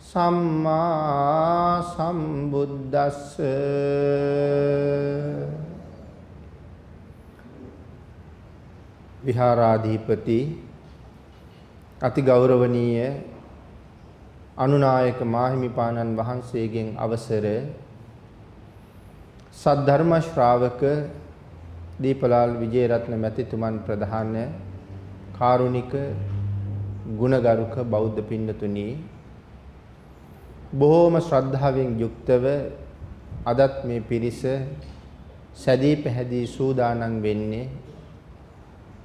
සම්මා සම්බුද්දස්ස විහාරාධිපති අති ගෞරවනීය අනුනායක මාහිමිපාණන් වහන්සේගෙන් අවසර සද්ධර්ම ශ්‍රාවක දීපලාල් විජේරත්න මැතිතුමන් ප්‍රධාන කාරුණික ගුණගරුක බෞද්ධ පින්නතුනි. බොහෝම ශ්‍රද්ධාවෙන් යුක්තව අදත් මේ පිරිස සැදී පැහැදී සූදානම් වෙන්නේ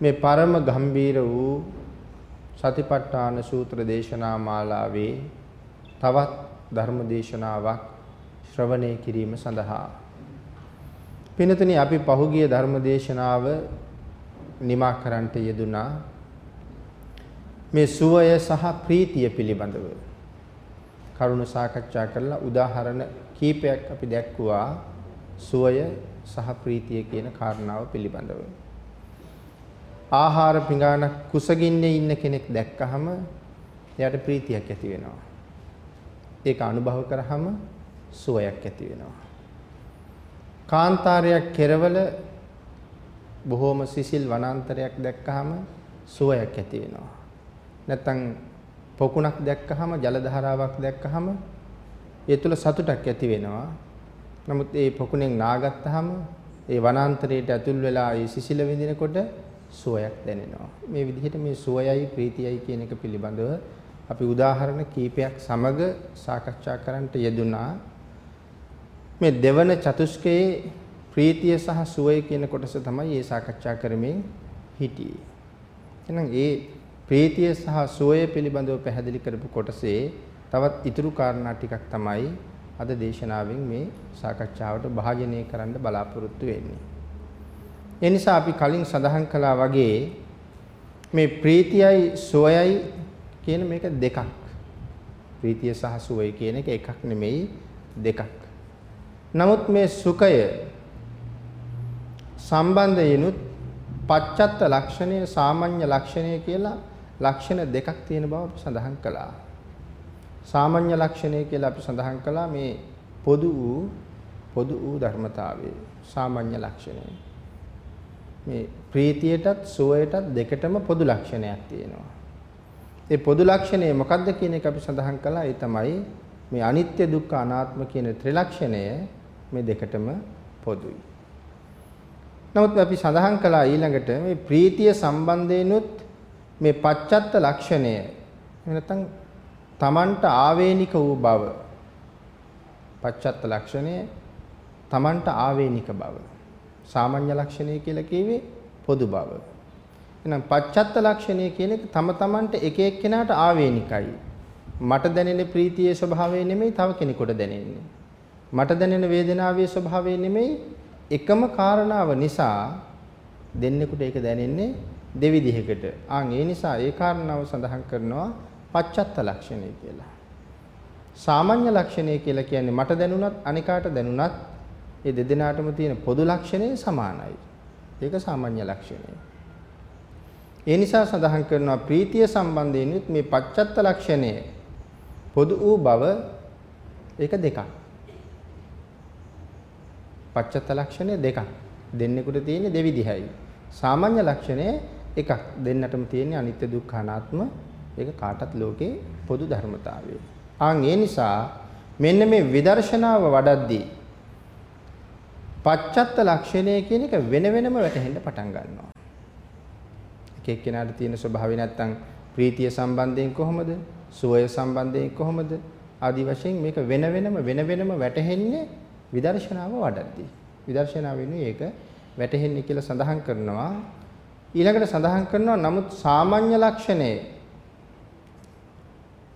මේ පරම ගම්බීර වූ සතිපට්ඨාන සූත්‍ර දේශනා මාලාවේ තවත් ධර්ම දේශනාවක් ශ්‍රවණය කිරීම සඳහා. පිනතුනි අපි පහුගිය ධර්ම දේශනාව නිමා කරන්නට යෙදුනා මේ සුවය සහ ප්‍රීතිය පිළිබඳව. කරුණු සාකච්ඡා කරලා උදාහරණ කීපයක් අපි දැක්කුවා සුවය සහ ප්‍රීතිය කියන කාරණාව පිළිබඳව. ආහාර පිඟානක් කුසගින්නේ ඉන්න කෙනෙක් දැක්කහම එයාට ප්‍රීතියක් ඇති වෙනවා. ඒක අනුභව කරාම සුවයක් ඇති වෙනවා. කාන්තාරයක් කෙරවල බොහෝම සිසිල් වනාන්තරයක් දැක්කහම සුවයක් ඇති වෙනවා. නැත්තම් පොකුණක් දැක්කහම ජල ධාරාවක් දැක්කහම ඒ තුල සතුටක් ඇති වෙනවා. නමුත් ඒ පොකුණෙන් නාගත්තාම ඒ වනාන්තරයට ඇතුල් වෙලා ඒ සිසිල විඳිනකොට සුවයක් දැනෙනවා. මේ විදිහට මේ සුවයයි ප්‍රීතියයි කියන එක පිළිබඳව අපි උදාහරණ කීපයක් සමග සාකච්ඡා කරන්නට යෙදුනා. මේ දෙවන චතුස්කයේ ප්‍රීතිය සහ සුවය කියන කොටස තමයි මේ සාකච්ඡා කරමින් හිටියේ. එහෙනම් ඒ ප්‍රීතිය සහ සුවය පිළිබඳව පැහැදිලි කරපු කොටසේ තවත් ඉතුරු කාරණා ටිකක් තමයි අද දේශනාවෙන් මේ සාකච්ඡාවට භාජනය කරන්න බලාපොරොත්තු වෙන්නේ. ඒ නිසා අපි කලින් සඳහන් කළා වගේ මේ ප්‍රීතියයි සුවයයි කියන මේක දෙකක්. ප්‍රීතිය සහ සුවය කියන එක එකක් නෙමෙයි දෙකක්. නමුත් මේ සුඛය සම්බන්ධයෙන්ුත් පච්චත්ත ලක්ෂණය සාමාන්‍ය ලක්ෂණය කියලා ලක්ෂණ දෙකක් තියෙන බව අපි සඳහන් කළා. සාමාන්‍ය ලක්ෂණය කියලා අපි සඳහන් කළා මේ පොදු වූ පොදු වූ ධර්මතාවයේ සාමාන්‍ය ලක්ෂණය. මේ ප්‍රීතියටත් සුවයටත් දෙකටම පොදු ලක්ෂණයක් තියෙනවා. ඒ පොදු ලක්ෂණය මොකක්ද කියන එක අපි සඳහන් කළා. ඒ තමයි මේ අනිත්‍ය දුක්ඛ අනාත්ම කියන ත්‍රිලක්ෂණය මේ දෙකටම පොදුයි. නමුත් අපි සඳහන් කළා ඊළඟට මේ ප්‍රීතිය සම්බන්ධයෙන්ුත් මේ පච්චත්ත ලක්ෂණය. නැත්නම් තමන්ට ආවේනික වූ බව. පච්චත්ත ලක්ෂණය තමන්ට ආවේනික බව. සාමාන්‍ය ලක්ෂණය කියලා කිව්වේ පොදු බව. එහෙනම් පච්චත්ත ලක්ෂණය කියන එක තම තමන්ට එක එක්කෙනාට ආවේනිකයි. මට දැනෙන ප්‍රීතියේ ස්වභාවය නෙමෙයි තව කෙනෙකුට දැනෙන්නේ. මට දැනෙන වේදනාවේ ස්වභාවය නෙමෙයි. එකම කාරණාව නිසා දෙන්නෙකුට ඒක දැනෙන්නේ දෙවිදිහකට. ආන් ඒ නිසා ඒ කාරණාව සඳහන් කරනවා පච්චත්ත ලක්ෂණය කියලා. සාමාන්‍ය ලක්ෂණය කියලා කියන්නේ මට දැනුණත් අනිකාට දැනුණත් ඒ දෙදෙනාටම තියෙන පොදු ලක්ෂණය සමානයි. ඒක සාමාන්‍ය ලක්ෂණය. ඒ නිසා සඳහන් කරනවා ප්‍රීතිය සම්බන්ධයෙන්ුත් මේ පච්චත්ත ලක්ෂණය පොදු වූ බව ඒක දෙකක්. පච්චත්ත ලක්ෂණය දෙකක්. දෙන්නෙකුට තියෙන්නේ දෙවිදිහයි. සාමාන්‍ය ලක්ෂණය එකක්. දෙන්නටම තියෙන්නේ අනිත්‍ය දුක්ඛ අනාත්ම. ඒක කාටත් ලෝකේ පොදු ධර්මතාවය. ආන් ඒ නිසා මෙන්න මේ විදර්ශනාව වඩද්දී පච්චත්ත ලක්ෂණය කියන එක වෙන වෙනම වැටහෙන්න පටන් ගන්නවා. එක එක්කෙනාට තියෙන ස්වභාවය නැත්තම් ප්‍රීතිය සම්බන්ධයෙන් කොහොමද? සුවය සම්බන්ධයෙන් කොහොමද? ආදි වශයෙන් මේක වෙන වෙනම වෙන වෙනම වැටහෙන්නේ විදර්ශනාව වඩද්දී. විදර්ශනාව වෙනුයි ඒක වැටහෙන්නේ කියලා සඳහන් කරනවා. ඊළඟට සඳහන් කරනවා නමුත් සාමාන්‍ය ලක්ෂණය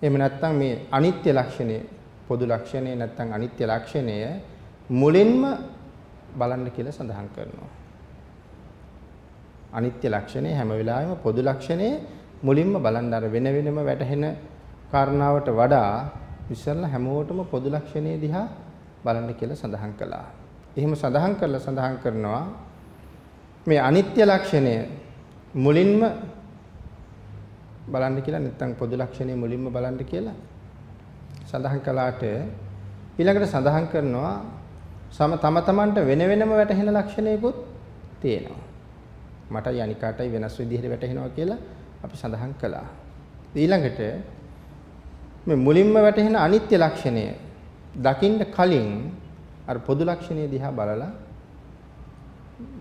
එහෙම නැත්නම් මේ අනිත්‍ය ලක්ෂණය පොදු ලක්ෂණය නැත්නම් අනිත්‍ය ලක්ෂණය මුලින්ම බලන්න කියලා සඳහන් කරනවා. අනිත්‍ය ලක්ෂණය හැම වෙලාවෙම පොදු ලක්ෂණය මුලින්ම බලන්න අර වෙන වෙනම වැටහෙන කාරණාවට වඩා ඉස්සෙල්ලා හැමෝටම පොදු ලක්ෂණය දිහා බලන්න කියලා සඳහන් කළා. එහෙම සඳහන් කරලා සඳහන් කරනවා මේ අනිත්‍ය ලක්ෂණය මුලින්ම බලන්න කියලා නැත්නම් පොදු ලක්ෂණය මුලින්ම බලන්න කියලා සඳහන් කළාට ඊළඟට සඳහන් කරනවා සම තම තමන්ට වෙන වෙනම වැටහෙන ලක්ෂණයකුත් තියෙනවා. මට යනිකාටයි වෙනස් විදිහට වැටහෙනවා කියලා අපි සඳහන් කළා. ඊළඟට මේ මුලින්ම වැටහෙන අනිත්‍ය ලක්ෂණය දකින්න කලින් අර පොදු ලක්ෂණය දිහා බලලා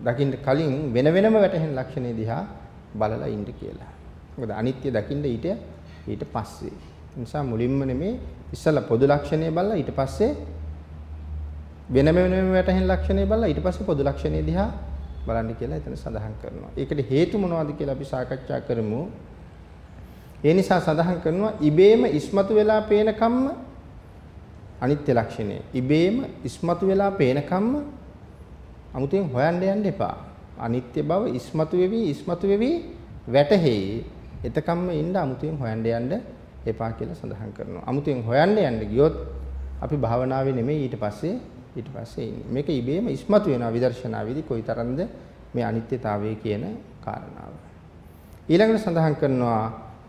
දකින්න කලින් වෙන වෙනම වැටහෙන ලක්ෂණය දිහා බලලා ඉන්න කියලා. මොකද අනිත්‍ය දකින්න ඊට ඊට පස්සේ. නිසා මුලින්ම නෙමේ ඉස්සලා පොදු ලක්ෂණය බලලා ඊට පස්සේ වෙන වෙනම වැටහෙන ලක්ෂණය බලලා ඊට පස්සේ පොදු ලක්ෂණය දිහා බලන්න කියලා එතන සඳහන් කරනවා. ඒකට හේතු මොනවද කියලා අපි සාකච්ඡා කරමු. ඒ නිසා සඳහන් කරනවා ඉබේම ඉස්මතු වෙලා පේන කම්ම අනිත්‍ය ලක්ෂණය. ඉබේම ඉස්මතු වෙලා පේන කම්ම 아무තෙන් හොයන්න යන්න එපා. අනිත්‍ය බව ඉස්මතු වෙවි ඉස්මතු වෙවි වැටහෙයි. එතකම්ම ඉන්න අමුතුවෙන් හොයන්න යන්න එපා කියලා සඳහන් කරනවා. අමුතුවෙන් හොයන්න යන්න ගියොත් අපි භාවනාවේ නෙමෙයි ඊට පස්සේ ඊට පස්සේ ඉන්නේ. මේක ඉබේම ඉස්මතු වෙනවා විදර්ශනාවේදී කොයිතරම්ද මේ අනිත්‍යතාවය කියන කාරණාව. ඊළඟට සඳහන් කරනවා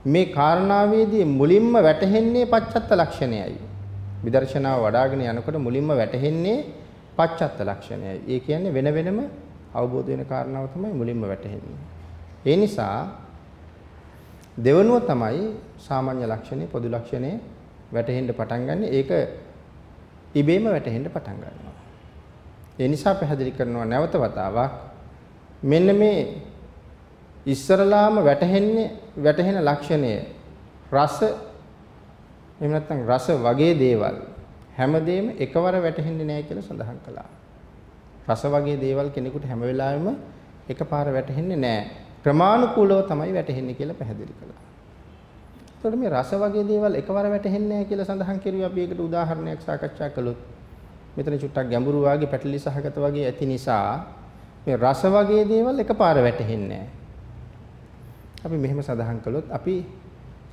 මේ කාරණාවේදී මුලින්ම වැටහෙන්නේ පච්චත්ත ලක්ෂණයයි. විදර්ශනාව වඩ아가ගෙන යනකොට මුලින්ම වැටහෙන්නේ පච්චත්ත ලක්ෂණයයි. ඒ කියන්නේ වෙන වෙනම අවබෝධ වෙන කාරණාව තමයි මුලින්ම වැටහෙන්නේ. ඒ නිසා දෙවනුව තමයි සාමාන්‍ය ලක්ෂණේ පොදු ලක්ෂණේ වැටහෙන්න පටන් ගන්න. ඒක ඉබේම වැටහෙන්න පටන් ගන්නවා. ඒ නිසා පැහැදිලි කරනවා නැවත වතාවක් මෙන්න මේ ඉස්සරලාම වැටහෙන්නේ වැටහෙන ලක්ෂණය රස එහෙම නැත්නම් රස වගේ දේවල් හැමදේම එකවර වැටහෙන්නේ නැහැ කියලා සඳහන් කළා. රස වගේ දේවල් කෙනෙකුට හැම වෙලාවෙම එකපාර වැටහෙන්නේ නැහැ. ප්‍රමාණිකූලව තමයි වැටහෙන්නේ කියලා පැහැදිලි කළා. එතකොට මේ රස වගේ දේවල් එකවර වැටහෙන්නේ නැහැ කියලා සඳහන් කරුවේ අපි ඒකට උදාහරණයක් සාකච්ඡා කළොත් මෙතන චුට්ටක් ගැඹුරු වාගේ පැටලි සහගත වගේ ඇති නිසා මේ රස වගේ දේවල් එකපාර වැටහෙන්නේ නැහැ. අපි මෙහෙම සඳහන් කළොත් අපි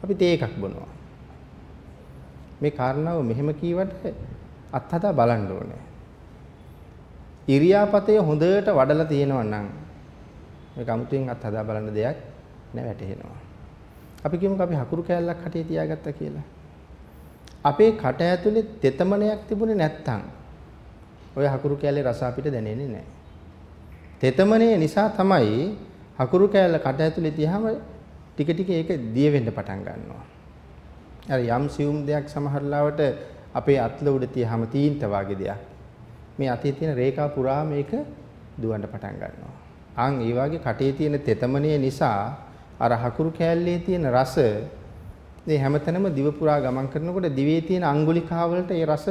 අපි තේ එකක් බොනවා. මේ කාරණාව මෙහෙම කීවට අත්හදා බලන්න ඕනේ. ඉරියාපතේ හොඳට වඩලා තියෙනවා නම් මේක අමුතුවෙන් අත්හදා බලන්න දෙයක් නෑ වැටහෙනවා. අපි කියමුකෝ අපි හකුරු කෑල්ලක් කටේ තියාගත්තා කියලා. අපේ කට ඇතුලේ තෙතමනයක් තිබුණේ නැත්තම් ඔය හකුරු කෑල්ලේ රස අපිට දැනෙන්නේ නැහැ. තෙතමනේ නිසා තමයි හකුරු කෑල්ල කට ඇතුලේ තියාම ටික ටික ඒක දිය වෙන්න පටන් ගන්නවා. අර යම් සියුම් දෙයක් සමහරලාවට අපේ අත්ල උඩ තියාම තීන්ත වගේ දෙයක්. මේ අතේ තියෙන රේඛා පුරා මේක දුවන්න පටන් ගන්නවා. අන් ඒ වගේ කටේ තියෙන තෙතමනේ නිසා අර හකුරු කෑල්ලේ තියෙන රස මේ හැමතැනම දිව පුරා ගමන් කරනකොට දිවේ තියෙන අඟුලිකා වලට ඒ රස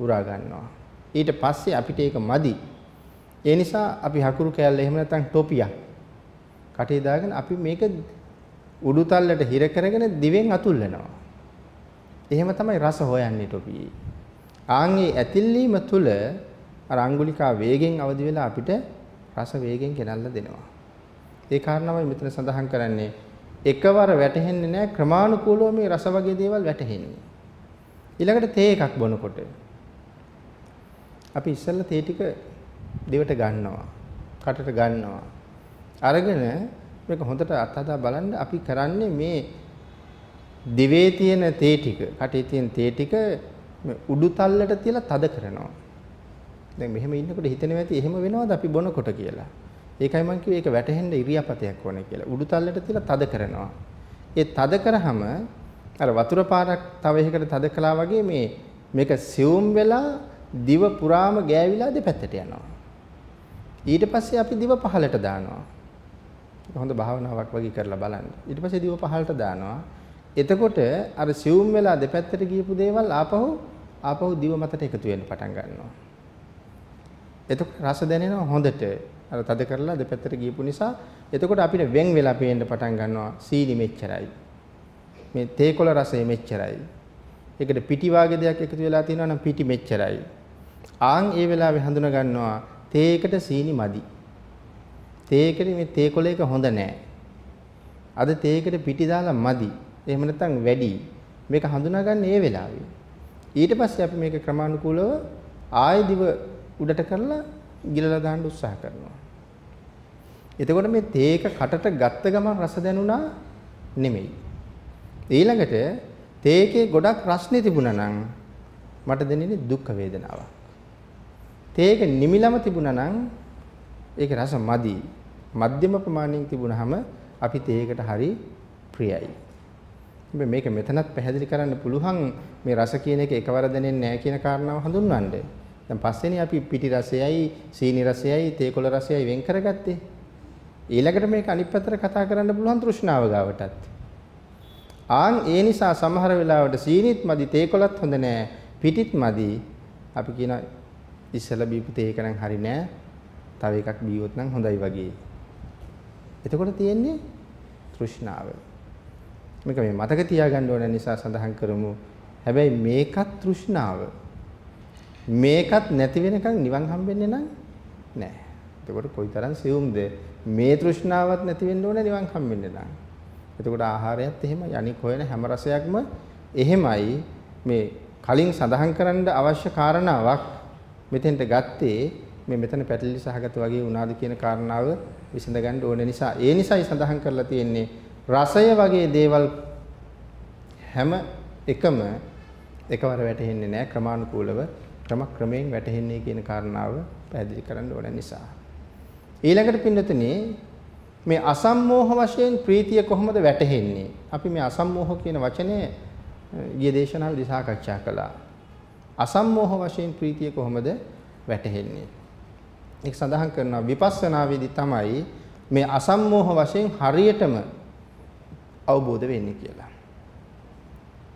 උරා ගන්නවා. ඊට පස්සේ අපිට ඒක මදි. ඒ නිසා අපි හකුරු කෑල්ල එහෙම නැත්නම් ටොපියක් කටේ දාගෙන අපි මේක උඩුතල්ලට හිර කරගෙන දිවෙන් අතුල්ලනවා. එහෙම තමයි රස හොයන්නේ ටොපියේ. ආන්ගේ ඇතිල්ලීම තුල අර අඟුලිකා වේගෙන් අවදි වෙලා අපිට රස වේගෙන් ගෙනල්ලා දෙනවා. ඒ කාරණාවයි මෙතන සඳහන් කරන්නේ එකවර වැටහෙන්නේ නැහැ ක්‍රමානුකූලව මේ රස වගේ දේවල් වැටහෙන්නේ. ඊළඟට තේ එකක් බොනකොට අපි ඉස්සෙල්ලා තේ ටික දෙවට ගන්නවා. කටට ගන්නවා. අරගෙන මේක හොඳට අත්හදා බලන්න අපි කරන්නේ මේ දිවේ තියෙන තේ ටික, කටේ තියෙන තේ ටික උඩු තල්ලට තියලා තද කරනවා. දැන් මෙහෙම ඉන්නකොට හිතෙනවා ඇති එහෙම වෙනවද අපි බොනකොට කියලා. ඒකයි මම කිව්වේ ඒක වැටහෙන්න ඉරියාපතයක් ඕනේ කියලා. උඩු තල්ලට තියලා තද කරනවා. ඒ තද කරාම අර වතුර පාරක් තව එකකට තද කළා වගේ මේ මේක සියුම් වෙලා දිව පුරාම ගෑවිලා දෙපැත්තට යනවා. ඊට පස්සේ අපි දිව පහලට දානවා. හොඳ භාවනාවක් වගේ කරලා බලන්න. ඊට පස්සේ දිව පහලට දානවා. එතකොට අර සියුම් වෙලා දෙපැත්තට ගියපු දේවල් ආපහු ආපහු දිව මතට එකතු වෙන්න පටන් ගන්නවා. එතකොට රස දැනෙනවා හොඳට. අර තද කරලා දෙපැත්තට ගියපු නිසා එතකොට අපිට වෙන් වෙලා පේන්න පටන් ගන්නවා සීනි මෙච්චරයි. මේ තේකොළ රසය මෙච්චරයි. ඒකට පිටි වාගේ දෙයක් එකතු වෙලා තියෙනවා නම් පිටි මෙච්චරයි. ආන් ඒ වෙලාවේ හඳුනා ගන්නවා තේයකට සීනි මදි. තේයකට මේ තේකොළයක හොඳ නැහැ. අද තේයකට පිටි දාලා මදි. එහෙම නැත්නම් වැඩි. මේක හඳුනාගන්නේ ඒ වෙලාවේ. ඊට පස්සේ අපි මේක ක්‍රමානුකූලව ආයෙ දිව උඩට කරලා ගිලලා දාන්න උත්සාහ කරනවා. එතකොට මේ තේක කටට ගත්ත ගමන් රස දැනුණා නෙමෙයි. ඊළඟට තේකේ ගොඩක් රස්නේ තිබුණා නම් මට දැනෙන්නේ දුක් වේදනාවක්. තේක නිමිලම තිබුණා නම් ඒක රස මදි. මධ්‍යම ප්‍රමාණයෙන් තිබුණාම අපි තේකට හරි ප්‍රියයි. හැබැයි මේක මෙතනත් පැහැදිලි කරන්න පුළුවන් මේ රස කියන එක එකවර දැනෙන්නේ නැහැ කියන කාරණාව හඳුන්වන්න. දැන් පස්සේනේ අපි පිටි රසයයි, සීනි රසයයි, තේකොළ රසයයි වෙන් කරගත්තේ. ඊළඟට මේක අනිත් පැත්තට කතා කරන්න පුළුවන් තෘෂ්ණාව ගාවටත්. ආන් ඒ නිසා සමහර වෙලාවට සීනිත් මදි, තේකොළත් හොඳ නැහැ, පිටිත් මදි. අපි කියන ඉස්සල බීපු තේ එක නම් හරි නෑ. තව එකක් බීවොත් නම් හොඳයි වගේ. එතකොට තියෙන්නේ තෘෂ්ණාව. මේක මේ මතක තියාගන්න ඕන නිසා සඳහන් කරමු. හැබැයි මේකත් තෘෂ්ණාව. මේකත් නැති වෙනකන් නිවන් හම්බෙන්නේ නම් නෑ. එතකොට කොයිතරම් සියුම්ද මේ තෘෂ්ණාවත් නැති වෙන්න ඕන නිවන් හම්බෙන්නේ නම්. එතකොට ආහාරයත් එහෙමයි. අනික හොයන හැම රසයක්ම එහෙමයි. මේ කලින් සඳහන් කරන්න අවශ්‍ය කාරණාවක් මෙතෙන්ට ගත්තේ මේ මෙතන පැටලි සහගත වගේ වුණාද කියන කාරණාව විසඳ ගන්න ඕන නිසා ඒ නිසායි සඳහන් කරලා තියෙන්නේ රසය වගේ දේවල් හැම එකම එකවර වැටහෙන්නේ නැහැ ක්‍රමානුකූලව ක්‍රම ක්‍රමයෙන් වැටහෙන්නේ කියන කාරණාව පැහැදිලි කරන්න ඕන නිසා. ඊළඟට පින්නතුනේ මේ අසම්මෝහ වශයෙන් ප්‍රීතිය කොහොමද වැටහෙන්නේ? අපි මේ අසම්මෝහ කියන වචනේ ගිය දේශනාවේදී සාකච්ඡා කළා. අසම්මෝහ වශයෙන් ප්‍රීතිය කොහොමද වැටහෙන්නේ? ඒක සඳහන් කරනවා විපස්සනාවේදී තමයි මේ අසම්මෝහ වශයෙන් හරියටම අවබෝධ වෙන්නේ කියලා.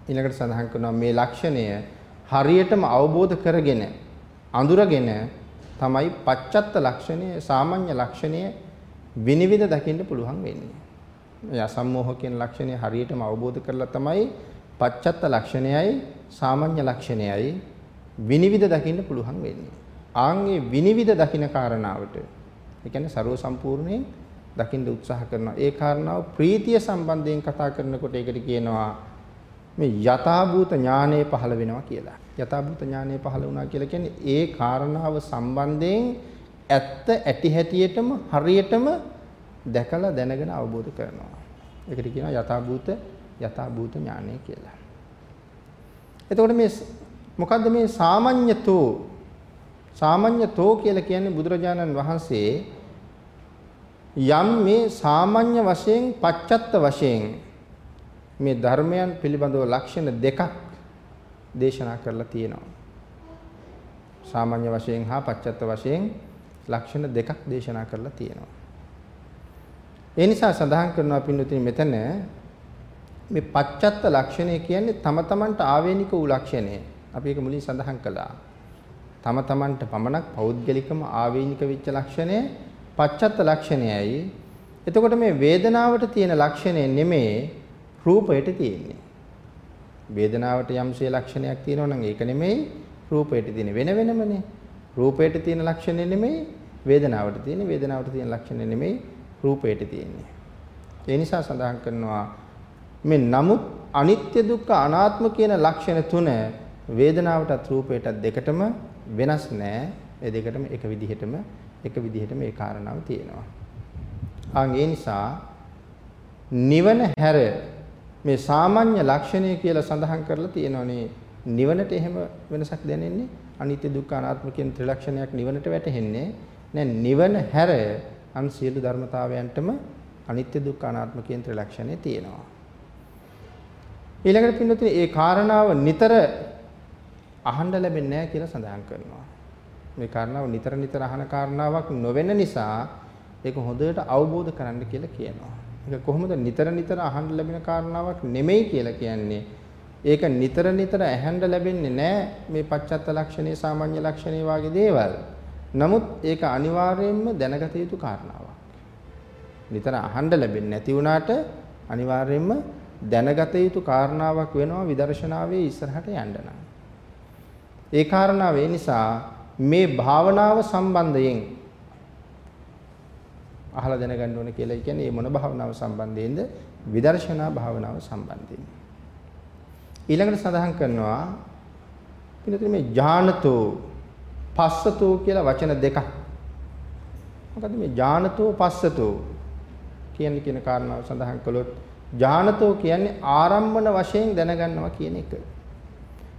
ඊළඟට සඳහන් කරනවා මේ ලක්ෂණය හරියටම අවබෝධ කරගෙන අඳුරගෙන තමයි පච්චත්ත ලක්ෂණය සාමාන්‍ය ලක්ෂණය විනිවිද දකින්න පුළුවන් වෙන්නේ. මේ අසම්මෝහ කියන ලක්ෂණය හරියටම අවබෝධ කරලා තමයි පච්චත්ත ලක්ෂණයයි සාමාන්‍ය ලක්ෂණයයි විනිවිද දකින්න පුළුවන් වෙන්නේ. ආන්ගේ විනිවිද දකින්න කාරණාවට ඒ කියන්නේ ਸਰව සම්පූර්ණයෙන් දකින්න උත්සාහ කරනවා. ඒ කාරණාව ප්‍රීතිය සම්බන්ධයෙන් කතා කරනකොට ඒකට කියනවා මේ යථාභූත ඥානය පහළ වෙනවා කියලා. යථාභූත ඥානය පහළ වුණා කියලා කියන්නේ ඒ කාරණාව සම්බන්ධයෙන් ඇත්ත ඇති හැටියටම හරියටම දැකලා දැනගෙන අවබෝධ කරනවා. ඒකට කියනවා යථාභූත යථාභූත ඥානය කියලා. එතකොට මේ මොකද්ද මේ සාමාන්‍යතෝ සාමාන්‍යතෝ කියලා කියන්නේ බුදුරජාණන් වහන්සේ යම් මේ සාමාන්‍ය වශයෙන් පච්චත්ත වශයෙන් මේ ධර්මයන් පිළිබඳව ලක්ෂණ දෙකක් දේශනා කරලා තියෙනවා. සාමාන්‍ය වශයෙන් හා පච්චත්ත වශයෙන් ලක්ෂණ දෙකක් දේශනා කරලා තියෙනවා. ඒ නිසා සඳහන් කරනවා පින්නතුනි මෙතන මේ පච්චත්ත ලක්ෂණය කියන්නේ තම තමන්ට ආවේනික වූ ලක්ෂණය. අපි ඒක මුලින් සඳහන් කළා. තම තමන්ට පමණක් පෞද්ගලිකම ආවේනික වෙච්ච ලක්ෂණය පච්චත්ත ලක්ෂණයයි. එතකොට මේ වේදනාවට තියෙන ලක්ෂණය නෙමේ රූපයට තියෙන්නේ. වේදනාවට යම්සේ ලක්ෂණයක් තියෙනවා නම් ඒක නෙමෙයි රූපයට තියෙන වෙන වෙනමනේ. රූපයට තියෙන ලක්ෂණය නෙමෙයි වේදනාවට තියෙන වේදනාවට තියෙන ලක්ෂණය නෙමෙයි රූපයට තියෙන්නේ. ඒ නිසා සඳහන් කරනවා මේ නමුත් අනිත්‍ය දුක්ඛ අනාත්ම කියන ලක්ෂණ තුන වේදනාවටත් රූපයටත් දෙකටම වෙනස් නෑ. ඒ දෙකටම එක විදිහටම එක විදිහටම ඒ කාරණාව තියෙනවා. ආන් ඒ නිසා නිවන හැර මේ සාමාන්‍ය ලක්ෂණය කියලා සඳහන් කරලා තියෙනවනේ නිවනට එහෙම වෙනසක් දැනෙන්නේ අනිත්‍ය දුක්ඛ අනාත්ම කියන ත්‍රිලක්ෂණයක් නිවනට වැටහෙන්නේ නෑ නිවන හැර අන් සියලු ධර්මතාවයන්ටම අනිත්‍ය දුක්ඛ අනාත්ම කියන ත්‍රිලක්ෂණය තියෙනවා ඊළඟට පින්නතුනි ඒ කාරණාව නිතර අහන්න ලැබෙන්නේ නැහැ කියලා සඳහන් කරනවා. මේ කාරණාව නිතර නිතර අහන කාරණාවක් නොවෙන නිසා ඒක හොඳට අවබෝධ කරගන්න කියලා කියනවා. ඒක කොහොමද නිතර නිතර අහන්න ලැබෙන කාරණාවක් නෙමෙයි කියලා කියන්නේ. ඒක නිතර නිතර ඇහෙන්න ලැබෙන්නේ නැහැ මේ පච්චත්ත ලක්ෂණේ සාමාන්‍ය ලක්ෂණේ වගේ දේවල්. නමුත් ඒක අනිවාර්යයෙන්ම දැනගත යුතු කාරණාවක්. නිතර අහන්න ලැබෙන්නේ නැති වුණාට අනිවාර්යයෙන්ම දැනගත යුතු කාරණාවක් වෙනවා විදර්ශනාවේ ඉස්සරහට යන්න නම්. ඒ කාරණාව ඒ නිසා මේ භාවනාව සම්බන්ධයෙන් අහලා දැනගන්න ඕන කියලා කියන්නේ මේ මොන භාවනාව සම්බන්ධයෙන්ද විදර්ශනා භාවනාව සම්බන්ධයෙන්. ඊළඟට සඳහන් කරනවා පිළිතුරු මේ ඥානතෝ පස්සතෝ කියලා වචන දෙකක්. මොකද මේ ඥානතෝ පස්සතෝ කියන කියන කාරණාව සඳහන් කළොත් ඥානතෝ කියන්නේ ආරම්මන වශයෙන් දැනගන්නවා කියන එක.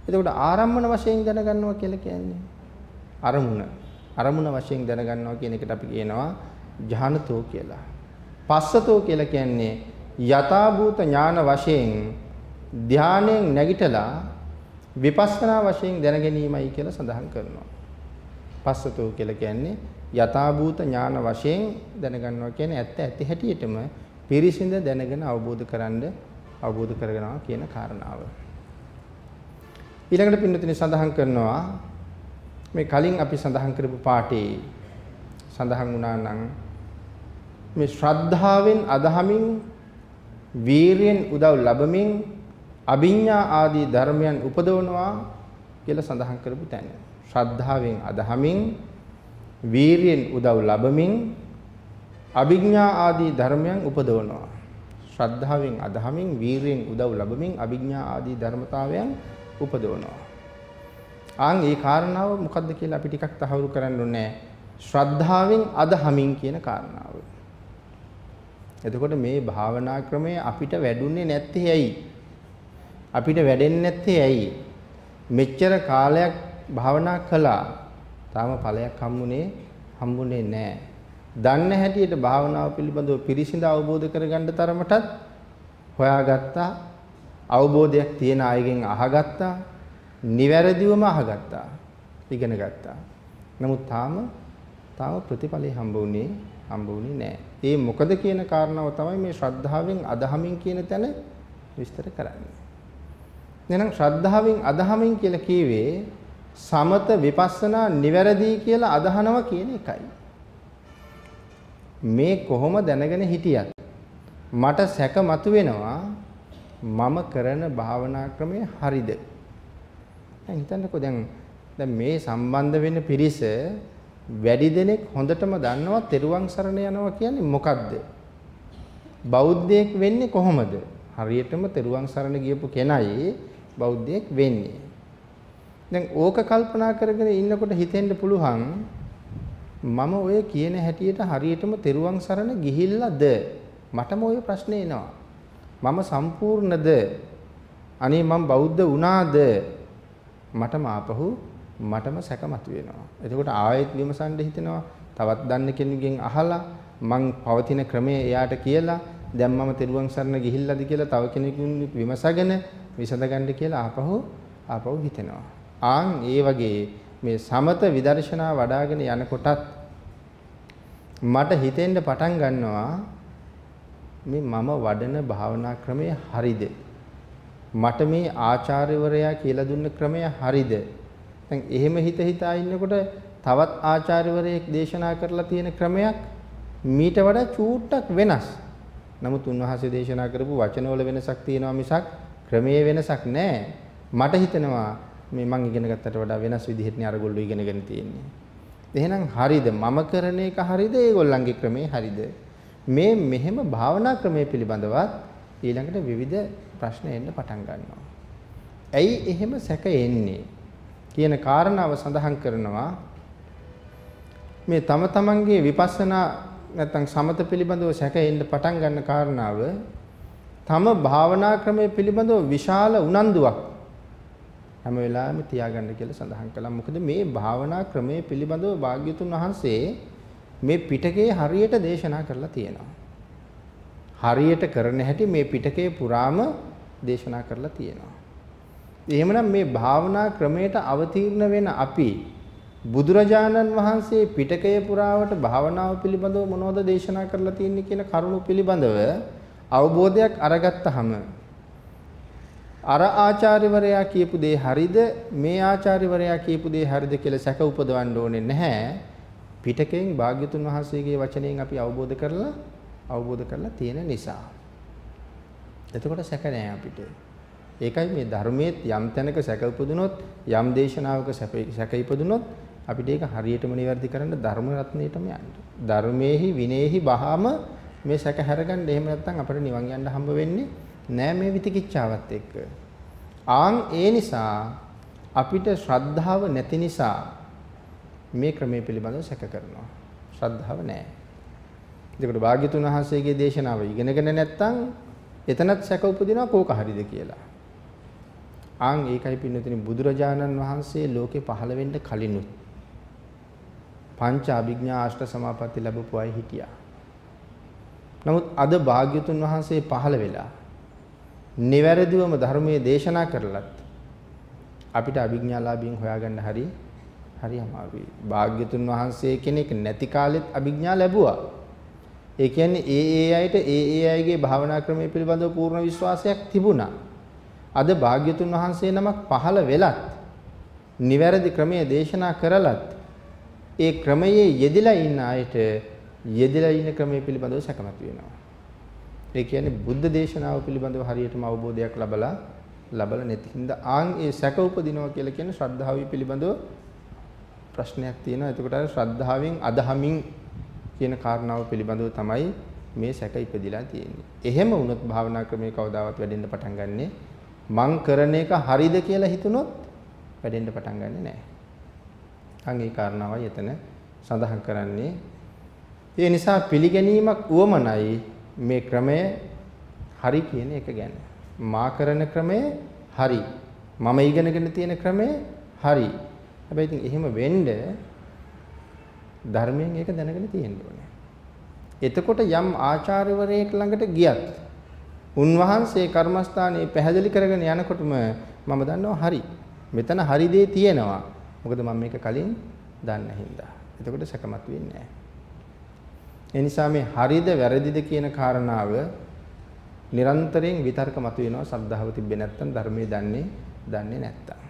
එතකොට ආරම්මන වශයෙන් දැනගන්නවා කියලා කියන්නේ අරමුණ. අරමුණ වශයෙන් දැනගන්නවා කියන එකට අපි කියනවා ඥානතෝ කියලා. පස්සතෝ කියලා කියන්නේ යථාභූත ඥාන වශයෙන් ධානයෙන් නැගිටලා විපස්සනා වශයෙන් දැන ගැනීමයි කියලා සඳහන් කරනවා. පස්සතෝ කියලා කියන්නේ යථාභූත ඥාන වශයෙන් දැනගන්නවා කියන්නේ ඇත්ත ඇති හැටියටම පිරිසිඳ දැනගෙන අවබෝධ කරන්න අවබෝධ කරගනවා කියන කාරණාව. ඊළඟට පින්නතුනි සඳහන් කරනවා මේ කලින් අපි සඳහන් කරපු පාඩේ සඳහන් වුණා නම් මේ ශ්‍රද්ධාවෙන් අදහමින් වීරියෙන් උදව් ලැබමින් අභිඥා ආදී ධර්මයන් උපදවනවා කියලා සඳහන් කරපු තැන. ශ්‍රද්ධාවෙන් අදහමින් වීරියෙන් උදව් ලැබමින් අභිඥා ආදී ධර්මයන් උපදවනවා. ශ්‍රද්ධාවෙන් අදහමින් වීරියෙන් උදව් ලැබමින් අභිඥා ආදී ධර්මතාවයන් උපදවනවා. ආන් ඒ කාරණාව මොකද්ද කියලා අපි ටිකක් තහවුරු කරන්න ඕනේ. ශ්‍රද්ධාවෙන් අදහමින් කියන කාරණාව. එතකොට මේ භාවනා ක්‍රමය අපිට වැඩුන්නේ නැත්තේ ඇයි? අපිට වැඩෙන්නේ නැත්තේ ඇයි? මෙච්චර කාලයක් භාවනා කළා. තාම ඵලයක් හම්බුනේ හම්බුනේ නැහැ. දන්න හැටියට භාවනාව පිළිබඳව පිරිසිඳ අවබෝධ කරගන්න තරමටත් හොයාගත්තා. අවබෝධයක් තියෙන අයගෙන් අහගත්තා. නිවැරදිවම අහගත්තා. ඉගෙන ගත්තා. නමුත් තාම තාම ප්‍රතිඵලය හම්බුනේ හම්බුනේ නැහැ. ඒ මොකද කියන කාරණාව තමයි මේ ශ්‍රද්ධාවෙන් අදහමින් කියන තැන විස්තර කරන්නේ. එහෙනම් ශ්‍රද්ධාවෙන් අදහමින් කියලා කියවේ සමත විපස්සනා නිවැරදි කියලා අදහනවා කියන එකයි. මේ කොහොම දැනගෙන හිටියත් මට සැක මතුවෙනවා මම කරන භාවනා ක්‍රමය හරිද? දැන් හිතන්නකෝ දැන් දැන් මේ සම්බන්ධ වෙන පිරිස වැඩි දෙනෙක් හොඳටම දන්නවා තෙරුවන් සරණ යනවා කියන්නේ මොකද්ද? බෞද්ධයෙක් වෙන්නේ කොහොමද? හරියටම තෙරුවන් සරණ ගියපු කෙනයි බෞද්ධයෙක් වෙන්නේ. දැන් ඕක කල්පනා කරගෙන ඉන්නකොට හිතෙන්න පුළුවන් මම ඔය කියන හැටියට හරියටම තෙරුවන් සරණ ගිහිල්ලාද? මටම ওই ප්‍රශ්නේ එනවා. මම සම්පූර්ණද? අනේ මම බෞද්ධ වුණාද? මටම ආපහු මටම සැක මතුවෙනවා. එතකොට ආයෙත් විමසන්න හිතෙනවා. තවත් දන්න කෙනෙකුගෙන් අහලා මං පවතින ක්‍රමය එයාට කියලා දැන් මම තෙරුවන් සරණ ගිහිල්ලාද කියලා තව කෙනෙකුන් විමසගෙන විසඳගන්න කියලා ආපහු ආපහු හිතෙනවා. ආන් ඒ වගේ මේ සමත විදර්ශනා වඩ아가න යනකොටත් මට හිතෙන්න පටන් ගන්නවා මේ මම වඩන භාවනා ක්‍රමය හරිද? මට මේ ආචාර්යවරයා කියලා දුන්න ක්‍රමය හරිද? දැන් එහෙම හිත හිතා ඉන්නකොට තවත් ආචාර්යවරයෙක් දේශනා කරලා තියෙන ක්‍රමයක් මීට වඩා චූට්ටක් වෙනස්. නමුත් උන්වහන්සේ දේශනා කරපු වචනවල වෙනසක් තියෙනවා මිසක් ක්‍රමයේ වෙනසක් නැහැ. මට හිතෙනවා මේ මං ඉගෙන ගත්තට වඩා වෙනස් විදිහට නේ අරගොල්ලෝ ඉගෙනගෙන තියෙන්නේ. එහෙනම් හරිද? මම කරන එක හරිද? ඒගොල්ලන්ගේ ක්‍රමේ හරිද? මේ මෙහෙම භාවනා ක්‍රමයේ පිළිබඳවත් ඊළඟට විවිධ ප්‍රශ්න එන්න පටන් ගන්නවා. ඇයි එහෙම සැක එන්නේ? කියන කාරණාව සඳහන් කරනවා මේ තම තමන්ගේ විපස්සනා නැත්නම් සමත පිළිබඳව සැකෙන්න පටන් ගන්න කාරණාව තම භාවනා ක්‍රමයේ පිළිබඳව විශාල උනන්දුවක් හැම වෙලාවෙම තියාගන්න කියලා සඳහන් කළා. මොකද මේ භාවනා ක්‍රමයේ පිළිබඳව භාග්‍යතුන් වහන්සේ මේ පිටකේ හරියට දේශනා කරලා තියෙනවා. හරියට කරන හැටි මේ පිටකේ පුරාම දේශනා කරලා තියෙනවා. එහෙමනම් මේ භාවනා ක්‍රමයට අවතීර්ණ වෙන අපි බුදුරජාණන් වහන්සේ පිටකය පුරාවට භාවනාව පිළිබඳව මොනවද දේශනා කරලා තියෙන්නේ කියන කරුණු පිළිබඳව අවබෝධයක් අරගත්තාම අර ආචාර්යවරයා කියපු දේ හරිද? මේ ආචාර්යවරයා කියපු දේ හරිද කියලා සැක උපදවන්න ඕනේ නැහැ. පිටකයෙන් භාග්‍යතුන් වහන්සේගේ වචනයෙන් අපි අවබෝධ කරලා අවබෝධ කරලා තියෙන නිසා. එතකොට සැක නැහැ අපිට. ඒකයි මේ ධර්මයේ යම් තැනක සැක උපදුනොත් යම් දේශනාවක සැක ඉපදුනොත් අපිට ඒක හරියටම නිවැරදි කරන්න ධර්ම රත්නයටම යන්න. ධර්මයේහි විනේහි බහාම මේ සැක හැරගන්න එහෙම නැත්නම් අපිට නිවන් යන්න හම්බ වෙන්නේ නෑ මේ විතිකිච්ඡාවත් එක්ක. ආන් ඒ නිසා අපිට ශ්‍රද්ධාව නැති නිසා මේ ක්‍රමයේ පිළිබඳව සැක කරනවා. ශ්‍රද්ධාව නෑ. ඒකට භාග්‍යතුන් වහන්සේගේ දේශනාව ඉගෙනගෙන නැත්නම් එතනත් සැක උපදිනවා කෝක හරිද කියලා. ආන් ඒකයි පින්නතුනි බුදුරජාණන් වහන්සේ ලෝකේ පහළ වෙන්න කලිනුත් පංච අභිඥා අෂ්ට සමාපatti ලැබපු අය හිටියා. නමුත් අද භාග්‍යතුන් වහන්සේ පහළ වෙලා නිවැරදිවම ධර්මයේ දේශනා කරලත් අපිට අභිඥාලාභීන් හොයාගන්න හරි හරි අමාරුයි. භාග්‍යතුන් වහන්සේ කෙනෙක් නැති කාලෙත් අභිඥා ලැබුවා. ඒ කියන්නේ ඒ ඒ අයට ඒ ඒ අයගේ භාවනා ක්‍රමය පිළිබඳව පූර්ණ විශ්වාසයක් තිබුණා. අද භාග්‍යතුන් වහන්සේ නමක් පහළ වෙලත් නිවැරදි ක්‍රමයේ දේශනා කරලත් ඒ ක්‍රමයේ යෙදিলা ඉන්න අයට යෙදিলা ඉන්න ක්‍රමයේ පිළිබඳව සැකමත් වෙනවා. ඒ කියන්නේ බුද්ධ දේශනාව පිළිබඳව හරියටම අවබෝධයක් ලබලා ලබලා නැති හින්දා ආන් ඒ සැක උපදිනවා කියලා කියන්නේ ශ්‍රද්ධාව පිළිබඳව ප්‍රශ්නයක් තියෙනවා. එතකොට අර ශ්‍රද්ධාවෙන් අදහමින් කියන කාරණාව පිළිබඳව තමයි මේ සැක ඉපදිලා තියෙන්නේ. එහෙම වුණොත් භාවනා ක්‍රමයේ කවදාවත් වැඩෙන්න පටන් ගන්නෙ මං කරන එක හරිද කියලා හිතුනොත් වැඩෙන්න පටන් ගන්නෙ නැහැ. අන් ඒ කාරණාවයි එතන සඳහන් කරන්නේ. ඒ නිසා පිළිගැනීමක් උවමනයි මේ ක්‍රමය හරි කියන එක ගැන. මා කරන ක්‍රමය හරි. මම ඉගෙනගෙන තියෙන ක්‍රමය හරි. හැබැයි ඉතින් එහෙම වෙන්න ධර්මයෙන් ඒක දැනගෙන තියෙන්න ඕනේ. එතකොට යම් ආචාර්යවරයෙක් ළඟට ගියත් උන්වහන්සේ කර්මස්ථානයේ පැහැදිලි කරගෙන යනකොටම මම දන්නවා හරි. මෙතන හරි දේ තියෙනවා. මොකද මම මේක කලින් දන්න හින්දා. එතකොට සැකමත් වෙන්නේ නැහැ. ඒ නිසා මේ හරිද වැරදිද කියන කාරණාව නිරන්තරයෙන් විතර්ක මතුවෙනවා සද්ධාව තිබ්බේ නැත්නම් ධර්මයේ දන්නේ දන්නේ නැත්තම්.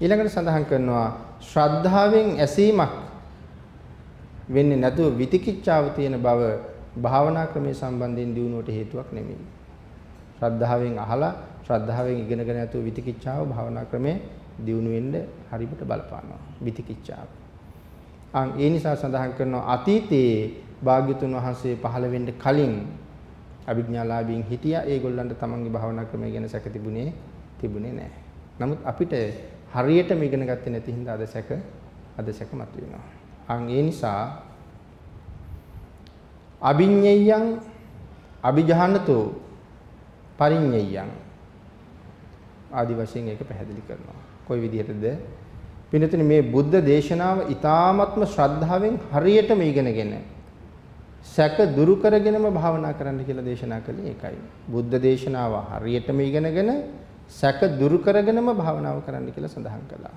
ඊළඟට සඳහන් කරනවා ශ්‍රද්ධාවෙන් ඇසීමක් වෙන්නේ නැතුව විතිකිච්ඡාව තියෙන බව භාවනා ක්‍රමයේ සම්බන්ධයෙන් දිනුවට හේතුවක් නෙමෙයි. ශ්‍රද්ධාවෙන් අහලා ශ්‍රද්ධාවෙන් ඉගෙනගෙන නැතුව විතිකිච්ඡාව භාවනා ක්‍රමයේ දිනු වෙන්න හරියට බලපානවා. විතිකිච්ඡාව. අන් ඒ නිසා සඳහන් කරනවා අතීතයේ භාග්‍යතුන් වහන්සේ පහළ වෙන්න කලින් අභිඥාලාභීන් හිටියා ඒගොල්ලන්ට තමන්ගේ භාවනා ක්‍රමය ගැන සැක තිබුණේ තිබුණේ නැහැ. නමුත් අපිට හරියටම ඉගෙන ගත්තේ නැති හින්දා අද සැක අද සැක මතුවෙනවා. අන් ඒ නිසා අභිඤ්ඤයයන් අභිජහනතෝ පරිඤ්ඤයයන් ආදි වශයෙන් ඒක පැහැදිලි කරනවා. කොයි විදිහටද? පින්නතුනි මේ බුද්ධ දේශනාව ඊ타ත්ම ශ්‍රද්ධාවෙන් හරියටම ඉගෙනගෙන සැක දුරු කරගෙනම භාවනා කරන්න කියලා දේශනා කළේ ඒකයි. බුද්ධ දේශනාව හරියටම ඉගෙනගෙන සැක දුරු කරගෙනම භාවනාව කරන්න කියලා සඳහන් කළා.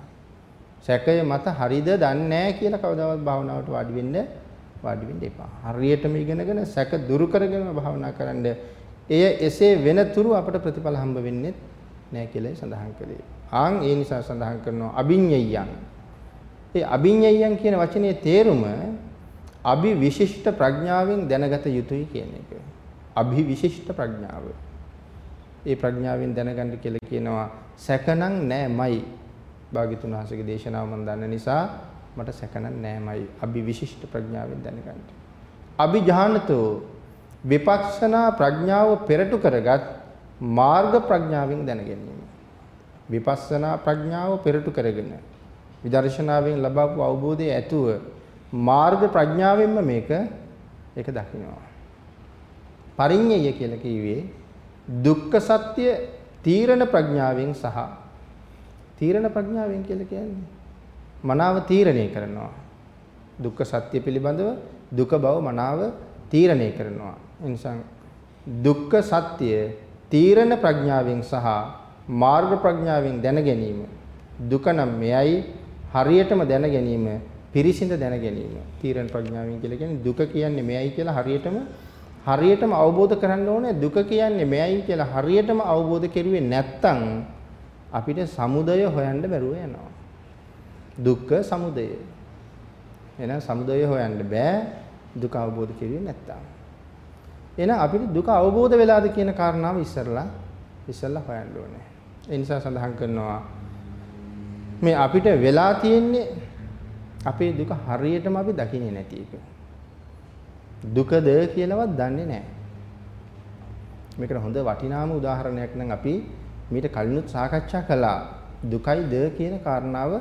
සැකය මත හරිද දන්නේ නැහැ කියලා කවදාවත් භාවනාවට වාඩි වෙන්න වාඩි වෙන්න එපා. හරියටම ඉගෙනගෙන සැක දුරු කරගෙනම භාවනා කරන්න එය එසේ වෙනතුරු අපට ප්‍රතිඵල හම්බ වෙන්නේ නැහැ කියලා සඳහන් කළේ. ආන් ඒ නිසා සඳහන් කරනවා අභිඤ්ඤයයන්. ඒ අභිඤ්ඤයයන් කියන වචනේ තේරුම අභි විශිෂ්ට ප්‍රඥාවෙන් දැනගත යුතුයි කියන එක. අභි විශිෂ්ට ප්‍රඥාව. ඒ ප්‍රඥාවෙන් දැනගන්න කියලා කියනවා සැකනම් නෑමයි. භාග්‍යතුන් වහන්සේගේ දේශනාව මම දන්න නිසා මට සැකනම් නෑමයි. අභි විශිෂ්ට ප්‍රඥාවෙන් දැනගන්න. අභිජානතෝ විපස්සනා ප්‍රඥාව පෙරටු කරගත් මාර්ග ප්‍රඥාවෙන් දැන ගැනීම. විපස්සනා ප්‍රඥාව පෙරටු කරගෙන විදර්ශනාවෙන් ලබාපු අවබෝධය ඇතුව මාර්ග ප්‍රඥාවෙන්ම මේක ඒක දකින්නවා. පරිඤ්ඤය කියලා කිව්වේ දුක්ඛ සත්‍ය තීරණ ප්‍රඥාවෙන් සහ තීරණ ප්‍රඥාවෙන් කියලා කියන්නේ මනාව තීරණය කරනවා. දුක්ඛ සත්‍ය පිළිබඳව දුක බව මනාව තීරණය කරනවා. එනිසා දුක්ඛ සත්‍ය තීරණ ප්‍රඥාවෙන් සහ මාර්ග ප්‍රඥාවෙන් දැන ගැනීම. දුක නම් මෙයයි හරියටම දැන ගැනීම පිරිසිඳ දැන ගැනීම. තීරණ ප්‍රඥාවෙන් කියලා කියන්නේ දුක කියන්නේ මෙයයි කියලා හරියටම හරියටම අවබෝධ කරගන්න ඕනේ. දුක කියන්නේ මෙයයි කියලා හරියටම අවබෝධ කෙරුවේ නැත්තම් අපිට සමුදය හොයන්න බැරුව යනවා. දුක්ඛ සමුදය. එහෙනම් සමුදය හොයන්න බෑ. දුක අවබෝධ කෙරුවේ නැත්තම් එහෙනම් අපිට දුක අවබෝධ වෙලාද කියන කාරණාව ඉස්සරලා ඉස්සරලා හොයන්න ඕනේ ඒ නිසා සඳහන් කරනවා මේ අපිට වෙලා තියෙන්නේ අපේ දුක හරියටම අපි දකින්නේ නැති එක. දුකද කියලාවත් දන්නේ නැහැ. මේකට හොඳ වටිනාම උදාහරණයක් නම් අපි මීට කලිනුත් සාකච්ඡා කළා. දුකයිද කියන කාරණාව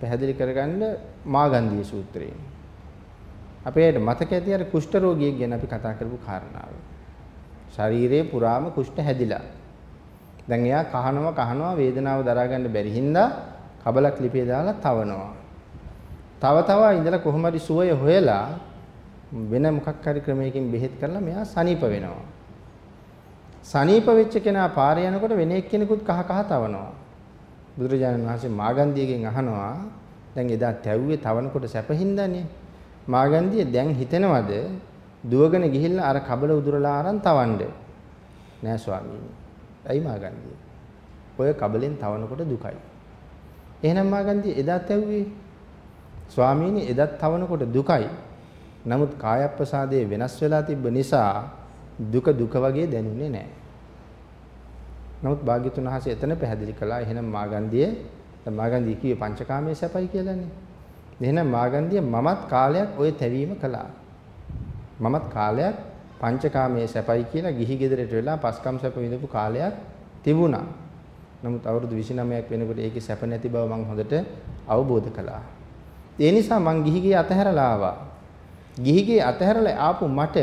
පැහැදිලි කරගන්න මාගන්ධිය සූත්‍රයෙන්. අපේට මතක ඇති අර කුෂ්ඨ රෝගියෙක් ගැන අපි කතා කරපු කාරණාව. ශරීරයේ පුරාම කුෂ්ඨ හැදිලා. දැන් එයා කහනවා කහනවා වේදනාව දරා ගන්න බැරි හින්දා කබලක් ලිපේ දාලා තවනවා. තව තව ඉඳලා කොහොම හරි සුවය හොයලා වෙන මොකක් හරි ක්‍රමයකින් බෙහෙත් කරලා මෙයා සනීප වෙනවා. සනීප වෙච්ච කෙනා පාරේ යනකොට වෙන එක්කෙනෙකුත් කහ කහ තවනවා. බුදුරජාණන් වහන්සේ මාගන්දියගෙන් අහනවා දැන් එදා තැව්වේ තවනකොට සැපහින්දානේ. මාගන්දිය දැන් හිතෙනවද දුවගෙන ගිහිල්ලා අර කබල උදුරලා අරන් තවන්න? නෑ ස්වාමීනි. ඇයි මාගන්දිය? ඔය කබලෙන් තවනකොට දුකයි. එහෙනම් මාගන්දිය එදා තැව්වේ ස්වාමීනි එදත් තවනකොට දුකයි. නමුත් කායප්‍රසාදයේ වෙනස් වෙලා තිබ්බ නිසා දුක දුක වගේ දැනුනේ නැහැ. නමුත් භාග්‍යතුන් වහන්සේ එතන පැහැදිලි කළා එහෙනම් මාගන්දිය මාගන්දිය කිව්වේ පංචකාමයේ සැපයි කියලානේ. එහෙනම් මාගන්දිය මමත් කාලයක් ওই තැවීම කළා. මමත් කාලයක් පංචකාමයේ සැපයි කියලා ගිහි ගෙදරට වෙලා පස්කම් සැප විඳපු කාලයක් තිබුණා. නමුත් අවුරුදු 29ක් වෙනකොට ඒකේ සැප නැති බව මම හොඳට අවබෝධ කළා. ඒ නිසා මං ගිහිගේ අතහැරලා ආවා. ගිහිගේ අතහැරලා ආපු මට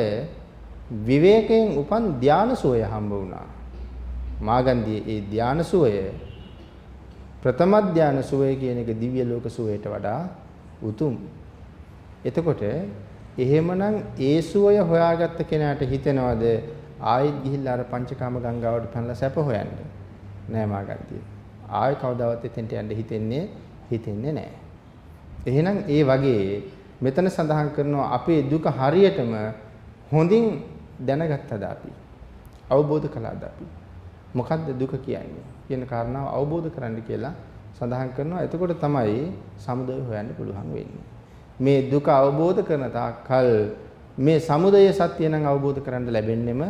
විවේකයෙන් උපන් ධාන සෝය හම්බ වුණා. මාගන්දියේ ඒ ධාන සෝය ප්‍රථම ධාන සෝය කියන එක දිව්‍ය ලෝක සෝයට වඩා උතුම්. එතකොට එහෙමනම් ඒ සෝය හොයාගත්ත කෙනාට හිතෙනවද ආයෙත් ගිහිල්ලා අර පංචකාම ගංගාවට පැනලා සැප හොයන්න? නෑ මාගන්දිය. ආයෙ කවදාවත් එතෙන්ට යන්න හිතෙන්නේ හිතෙන්නේ නෑ. එහෙනම් ඒ වගේ මෙතන සඳහන් කරනවා අපේ දුක හරියටම හොඳින් දැනගත්තද අපි අවබෝධ කළාද අපි මොකද්ද දුක කියන්නේ කියන කාරණාව අවබෝධ කරගන්න කියලා සඳහන් කරනවා එතකොට තමයි සමුදය හොයන්න පුළුවන් වෙන්නේ මේ දුක අවබෝධ කරන තාක්කල් මේ සමුදය සත්‍ය නම් අවබෝධ කරගන්න ලැබෙන්නෙම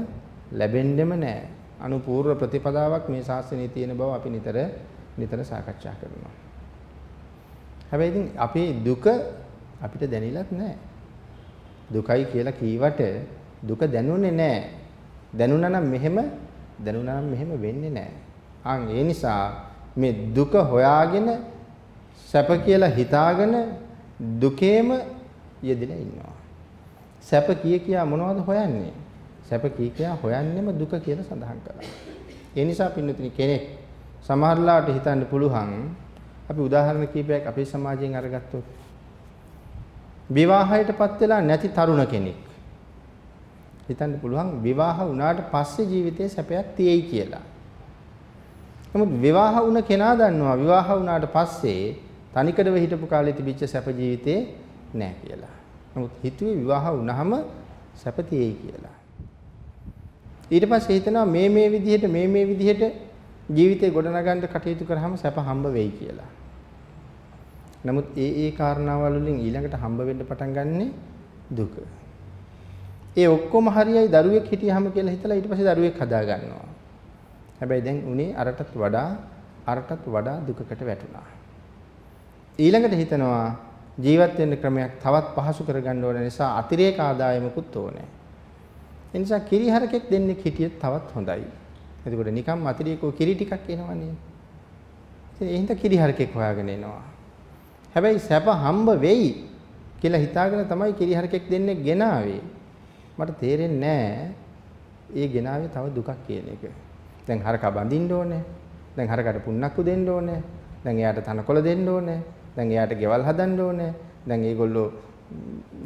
ලැබෙන්නෙම නැහැ අනුපූර්ව ප්‍රතිපදාවක් මේ ශාස්ත්‍රයේ තියෙන බව අපි නිතර නිතර සාකච්ඡා කරනවා හැබැයි ඉතින් අපේ දුක අපිට දැනෙලත් නැහැ. දුකයි කියලා කීවට දුක දැනුනේ නැහැ. දැනුණා නම් මෙහෙම දැනුණා නම් මෙහෙම වෙන්නේ නැහැ. ආන් ඒ නිසා මේ දුක හොයාගෙන සැප කියලා හිතාගෙන දුකේම යෙදලා ඉන්නවා. සැප කිය කියා මොනවද හොයන්නේ? සැප කී කියා හොයන්නෙම දුක කියලා සඳහන් කළා. ඒ නිසා පින්නතුනි කෙනෙක් සමහරලාට හිතන්න පුළුවන් අපි උදාහරණ කීපයක් අපේ සමාජයෙන් අරගත්තොත් විවාහයටපත් වෙලා නැති තරුණ කෙනෙක් හිතන්න පුළුවන් විවාහ වුණාට පස්සේ ජීවිතේ සැපයක් තියෙයි කියලා. නමුත් විවාහ වුණ කෙනා දන්නවා විවාහ වුණාට පස්සේ තනිකඩව හිටපු කාලේ තිබිච්ච සැප ජීවිතේ නැහැ කියලා. නමුත් හිතුවේ විවාහ වුණාම සැප තියෙයි කියලා. ඊට පස්සේ හිතනවා මේ මේ විදිහට මේ මේ විදිහට ජීවිතේ ගොඩනගන්න කටයුතු කරාම සැප හම්බ වෙයි කියලා. නමුත් ඒ ඒ කාරණාවල් වලින් ඊළඟට හම්බ වෙන්න පටන් ගන්නෙ දුක. ඒ ඔක්කොම හරියයි දරුවෙක් හිටියාම කියලා හිතලා ඊට පස්සේ දරුවෙක් හදා ගන්නවා. හැබැයි දැන් උනේ අරටත් වඩා අරටත් වඩා දුකකට වැටුණා. ඊළඟට හිතනවා ජීවත් වෙන්න ක්‍රමයක් තවත් පහසු කරගන්න ඕන නිසා අතිරේක ආදායමකුත් ඕනේ. ඒ නිසා කිරිහරකෙක් දෙන්නෙක් හිටියත් තවත් හොඳයි. එතකොට නිකම් අතිරේකෝ කිරි ටිකක් එනවනේ. ඉතින් ඒ හින්දා කිරි හරකෙක් හොයාගෙන එනවා. හැබැයි සැප හම්බ වෙයි කියලා හිතාගෙන තමයි කිරි හරකෙක් දෙන්නේ ගෙනාවේ. මට තේරෙන්නේ නැහැ ඒ ගෙනාවේ තව දුකක් කියන එක. දැන් හරකා බඳින්න ඕනේ. දැන් හරකට පුන්නක්කු දෙන්න ඕනේ. දැන් එයාට තනකොළ දෙන්න ඕනේ. දැන් එයාට ගෙවල් හදන්න ඕනේ. දැන් ඒගොල්ලෝ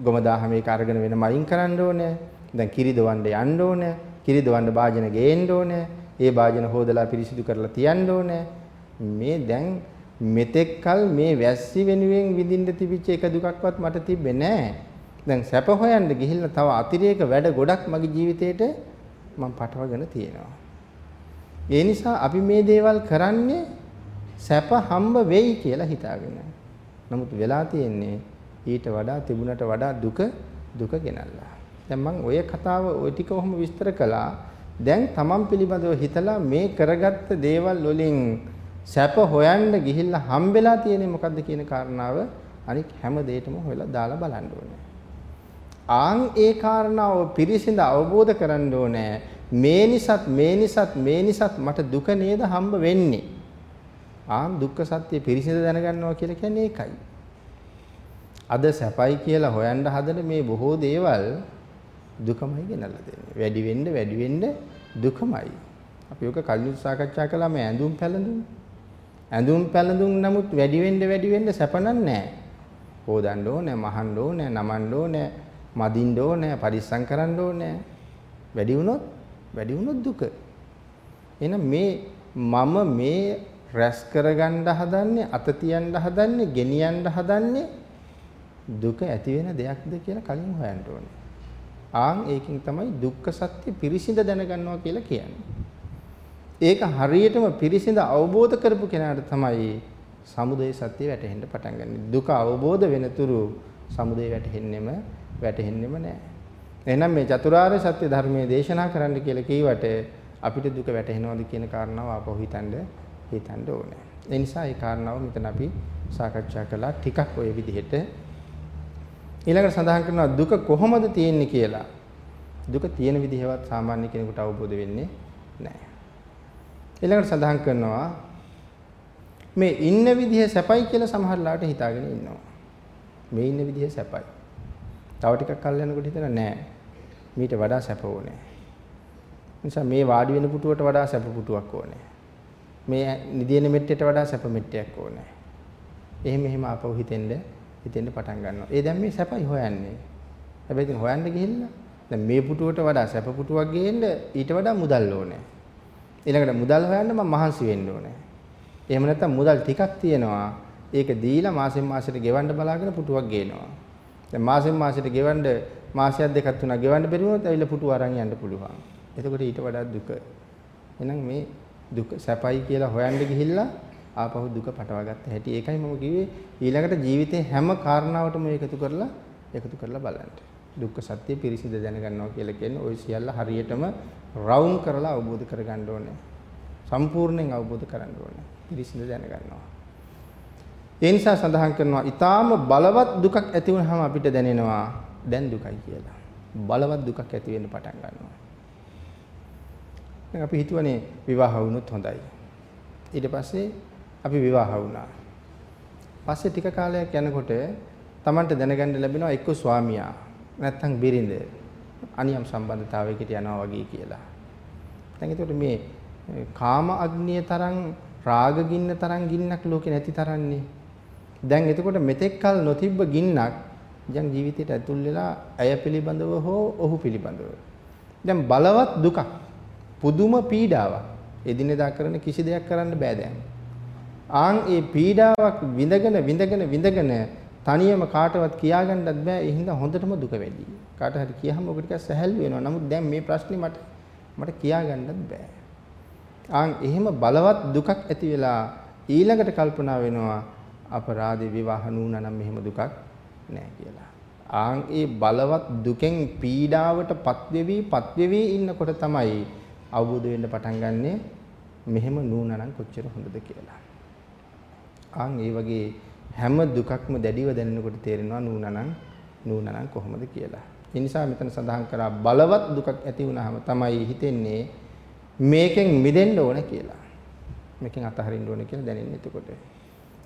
ගොම දාහමේක අරගෙන වෙන මයින් කරන්න ඕනේ. දැන් කිරි දවන්න යන්න ඕනේ. කිරි දවන්න භාජන ගේන්න ඕනේ. ඒ භාජන හොදලා පිරිසිදු කරලා තියන්න ඕනේ. මේ දැන් මෙතෙක්කල් මේ වැස්සි වෙනුවෙන් විඳින්න තිබිච්ච එක දුකක්වත් මට තිබ්බේ නැහැ. දැන් සැප හොයන්න ගිහිල්ලා තව අතිරේක වැඩ ගොඩක් මගේ ජීවිතේට මම පටවගෙන තියෙනවා. ඒ නිසා අපි මේ දේවල් කරන්නේ සැප හම්බ වෙයි කියලා හිතාගෙන. නමුත් වෙලා තියෙන්නේ ඊට වඩා තිබුණට වඩා දුක දුක ගෙනල්ලා. දැන් මම ওই කතාව ওই ටික කොහොම විස්තර කළා දැන් තමන් පිළිබඳව හිතලා මේ කරගත්ත දේවල් වලින් සැප හොයන්න ගිහිල්ලා හම්බෙලා තියෙන්නේ මොකද්ද කියන කාරණාව අනික හැම දෙයකම හොයලා දාලා බලන්න ඕනේ. ආන් ඒ කාරණාව පිරිසිඳ අවබෝධ කරගන්න ඕනේ. මේ නිසත් මේ නිසත් මේ නිසත් මට දුක නේද හම්බ වෙන්නේ. ආන් දුක්ඛ සත්‍ය පිරිසිඳ දැනගන්නවා කියලා කියන්නේ ඒකයි. අද සැපයි කියලා හොයන්න හදන මේ බොහෝ දේවල් දුකමයි ගෙනල්ලා දෙන්නේ. වැඩි වෙන්න වැඩි වෙන්න දුකමයි. අපි ඔක කලින් සාකච්ඡා කළා මේ ඇඳුම් පැළඳුම්. ඇඳුම් පැළඳුම් නමුත් වැඩි වෙන්න වැඩි වෙන්න සැපනක් නැහැ. හොදන්න ඕනේ, මහන්න ඕනේ, නමන්න ඕනේ, මදින්න ඕනේ, පරිස්සම් කරන්න ඕනේ. වැඩි වුණොත් වැඩි වුණොත් දුක. එහෙනම් මේ මම මේ රැස් කරගන්න හදන්නේ අත තියන්න හදන්නේ ගෙනියන්න හදන්නේ දුක ඇති වෙන දෙයක්ද කියලා කලින් හොයන්න ඕනේ. ආන් ඒකෙන් තමයි දුක්ඛ සත්‍ය පිරිසිඳ දැනගන්නවා කියලා කියන්නේ. ඒක හරියටම පිරිසිඳ අවබෝධ කරපු කෙනාට තමයි සමුදය සත්‍ය වැටහෙන්න පටන් ගන්න. දුක අවබෝධ වෙනතුරු සමුදය වැටහෙන්නෙම වැටහෙන්නෙම නැහැ. එහෙනම් මේ චතුරාර්ය සත්‍ය ධර්මයේ දේශනා කරන්න කියලා කීවට අපිට දුක වැටහෙනවද කියන කාරණාව ආපහු හිතන්න හිතන්න ඕනේ. ඒ නිසා ඒ කාරණාව මෙතන අපි සාකච්ඡා කළා ටිකක් ওই විදිහට. ඊළඟට සඳහන් කරනවා දුක කොහොමද තියෙන්නේ කියලා. දුක තියෙන විදිහවත් සාමාන්‍ය කෙනෙකුට අවබෝධ වෙන්නේ නැහැ. ඊළඟට සඳහන් කරනවා මේ ඉන්න විදිහ සැපයි කියලා සමහර ලාට හිතාගෙන ඉන්නවා. මේ ඉන්න විදිහ සැපයි. තව ටිකක් කල් යනකොට හිතන නෑ. මීට වඩා සැප ඕනේ. නිසා මේ වාඩි වෙන පුටුවට වඩා සැප පුටුවක් ඕනේ. මේ නිදින මෙට්ටේට වඩා සැප මෙට්ටයක් ඕනේ. එහෙම එහෙම ආපහු හිතෙන්න හිතෙන්න පටන් ගන්නවා. ඒ දැන් මේ සැපයි හොයන්නේ. හැබැයි ඉතින් හොයන්න ගිහිල්ලා දැන් මේ පුටුවට වඩා සැප පුටුවක් ගේන්න ඊට වඩා මුදල් ඕනේ. ඊළඟට මුදල් හොයන්න මම මහන්සි වෙන්න ඕනේ. එහෙම නැත්නම් මුදල් ටිකක් තියෙනවා. ඒක දීලා මාසෙන් මාසෙට ගෙවන්න බලාගෙන පුටුවක් ගේනවා. දැන් මාසෙන් මාසෙට ගෙවන්න මාසයක් දෙකක් තුනක් ගෙවන්න බැරි වුණොත් ඇවිල්ලා පුටුව අරන් යන්න පුළුවන්. එතකොට ඊට වඩා දුක. එහෙනම් මේ දුක සැපයි කියලා හොයන්න ගිහිල්ලා ආපහු දුක පටවගත්ත හැටි. ඒකයි මම කිව්වේ ඊළඟට ජීවිතේ හැම කාරණාවටම එකතු කරලා එකතු කරලා බලන්න. දුක්ඛ සත්‍ය පිරිසිදු දැනගන්නවා කියලා කියන්නේ ওই සියල්ල හරියටම රවුම් කරලා අවබෝධ කරගන්න ඕනේ. සම්පූර්ණයෙන් අවබෝධ කරගන්න ඕනේ. පිරිසිදු දැනගන්නවා. ඒ නිසා සඳහන් කරනවා ඊටාම බලවත් දුකක් ඇති වුනහම අපිට දැනෙනවා දැන් දුකයි කියලා. බලවත් දුකක් ඇති වෙන්න පටන් ගන්නවා. දැන් අපි හිතුවනේ විවාහ වුණොත් හොඳයි. ඊට පස්සේ අපි විවාහ වුණා. පස්සේ ටික කාලයක් යනකොට Tamanට දැනගන්න ලැබෙනවා එක්ක ස්වාමියා නැත්තම් බිරිඳ අනියම් සම්බන්ධතාවයකට යනවා වගේ කියලා. දැන් ඒකට මේ කාම අග්නිය තරම් රාග ගින්න තරම් ගින්නක් ලෝකේ නැති තරන්නේ. දැන් එතකොට මෙතෙක් කල නොතිබ්බ ගින්නක් දැන් ජීවිතයට ඇතුල් වෙලා ඇය පිළිබඳව හෝ ඔහු පිළිබඳව. දැන් බලවත් දුකක් පුදුම පීඩාවක් එදිනෙදා කරන කිසි දෙයක් කරන්න බෑ දැන්. ආන් ඒ පීඩාවක් විඳගෙන විඳගෙන විඳගෙන තනියම කාටවත් කියාගන්නත් බෑ. ඒ හින්දා හොඳටම දුක වැඩි. කාට හරි කියහම ඔබ ටිකක් සැහැල්ලු වෙනවා. නමුත් දැන් මේ ප්‍රශ්නේ මට මට කියාගන්නත් බෑ. ආන් එහෙම බලවත් දුකක් ඇති වෙලා ඊළඟට කල්පනා වෙනවා අපරාධේ විවාහ නුනා නම් මෙහෙම දුකක් නෑ කියලා. ආන් ඒ බලවත් දුකෙන් පීඩාවට පත්වෙවි පත්වෙවි ඉන්නකොට තමයි අවබෝධ වෙන්න පටන් ගන්නෙ මෙහෙම නුනා නම් කොච්චර හොඳද කියලා. ආන් ඒ වගේ හැම දුකක්ම දැඩිව දැනෙනකොට තේරෙනවා නූනනම් නූනනම් කොහොමද කියලා. ඒ නිසා මෙතන සඳහන් කරා බලවත් දුකක් ඇති වුනහම තමයි හිතෙන්නේ මේකෙන් මිදෙන්න ඕන කියලා. මේකෙන් අතහරින්න ඕන කියලා දැනෙන්නේ එතකොට.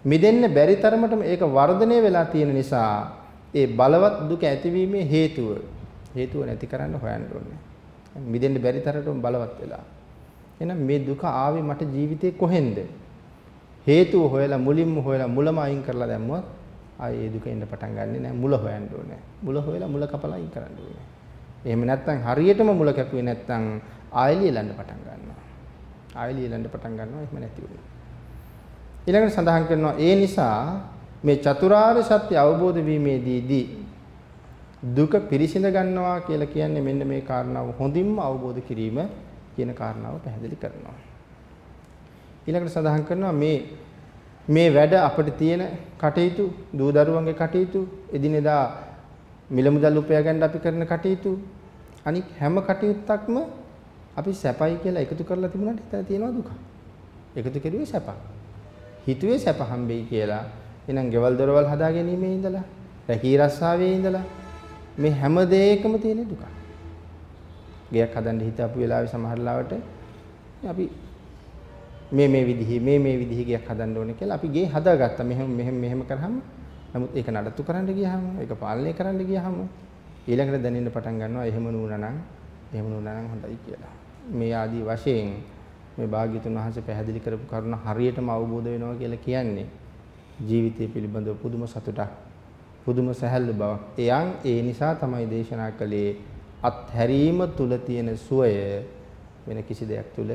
මිදෙන්න බැරි තරමටම ඒක වර්ධනය වෙලා තියෙන නිසා ඒ බලවත් දුක ඇතිවීමේ හේතුව හේතුව නැති කරන්න හොයන්න ඕනේ. මිදෙන්න බැරි තරමටම බලවත් වෙලා. එහෙනම් මේ දුක ආවේ මට ජීවිතේ කොහෙන්ද? හේතුව හොයලා මුලින්ම හොයලා මුලම අයින් කරලා දැම්මොත් ආයේ දුක එන්න පටන් ගන්නෙ නෑ මුල හොයන්න ඕනේ. මුල හොයලා මුල කපලා අයින් කරන්න ඕනේ. එහෙම නැත්නම් හරියටම මුල කැපුවේ නැත්නම් ආයෙ ලියලන්න පටන් ගන්නවා. ආයෙ ලියලන්න පටන් ගන්නවා එහෙම නැති වෙනවා. ඊළඟට සඳහන් කරනවා ඒ නිසා මේ චතුරාර්ය සත්‍ය අවබෝධ වීමේදීදී දුක පිරිසිඳ ගන්නවා කියලා කියන්නේ මෙන්න මේ කාරණාව හොඳින්ම අවබෝධ කිරීම කියන කාරණාව පැහැදිලි කරනවා. ඊළඟට සඳහන් කරනවා මේ මේ වැඩ අපිට තියෙන කටයුතු දූ දරුවන්ගේ කටයුතු එදිනෙදා මිල මුදල් උපයා ගන්න අපි කරන කටයුතු අනික හැම කටයුත්තක්ම අපි සැපයි කියලා එකතු කරලා තිබුණාට හිතලා තියෙනවා දුක. එකතු කෙරුවේ සැප. හිතුවේ සැප හම්බෙයි කියලා. එහෙනම් ගෙවල් දොරවල් හදා ගැනීමේ ඉඳලා රැකී රස්සාවේ ඉඳලා මේ හැම දෙයකම තියෙන දුක. ගයක් හදන්න හිතපු වෙලාවේ සමහර ලාවට අපි මේ මේ විදිහේ මේ මේ විදිහේ ගයක් හදන්න ඕනේ කියලා අපි ගේ හදාගත්තා. මෙහෙම මෙහෙම මෙහෙම කරාම නමුත් ඒක නඩත්තු කරන්න ගියාම ඒක පාලනය කරන්න ගියාම ඊළඟට දැනෙන්න පටන් ගන්නවා එහෙම නුනා නම් එහෙම නුනා නම් හොඳයි කියලා. මේ ආදී වශයෙන් මේ භාග්‍යතුන් වහන්සේ පැහැදිලි කරපු කරුණ හරියටම අවබෝධ වෙනවා කියලා කියන්නේ ජීවිතය පිළිබඳව පුදුම සතුටක් පුදුම සැහැල්ලු බවක්. එයන් ඒ නිසා තමයි දේශනා කළේ අත්හැරීම තුල තියෙන සුවය වෙන කිසි දෙයක් තුල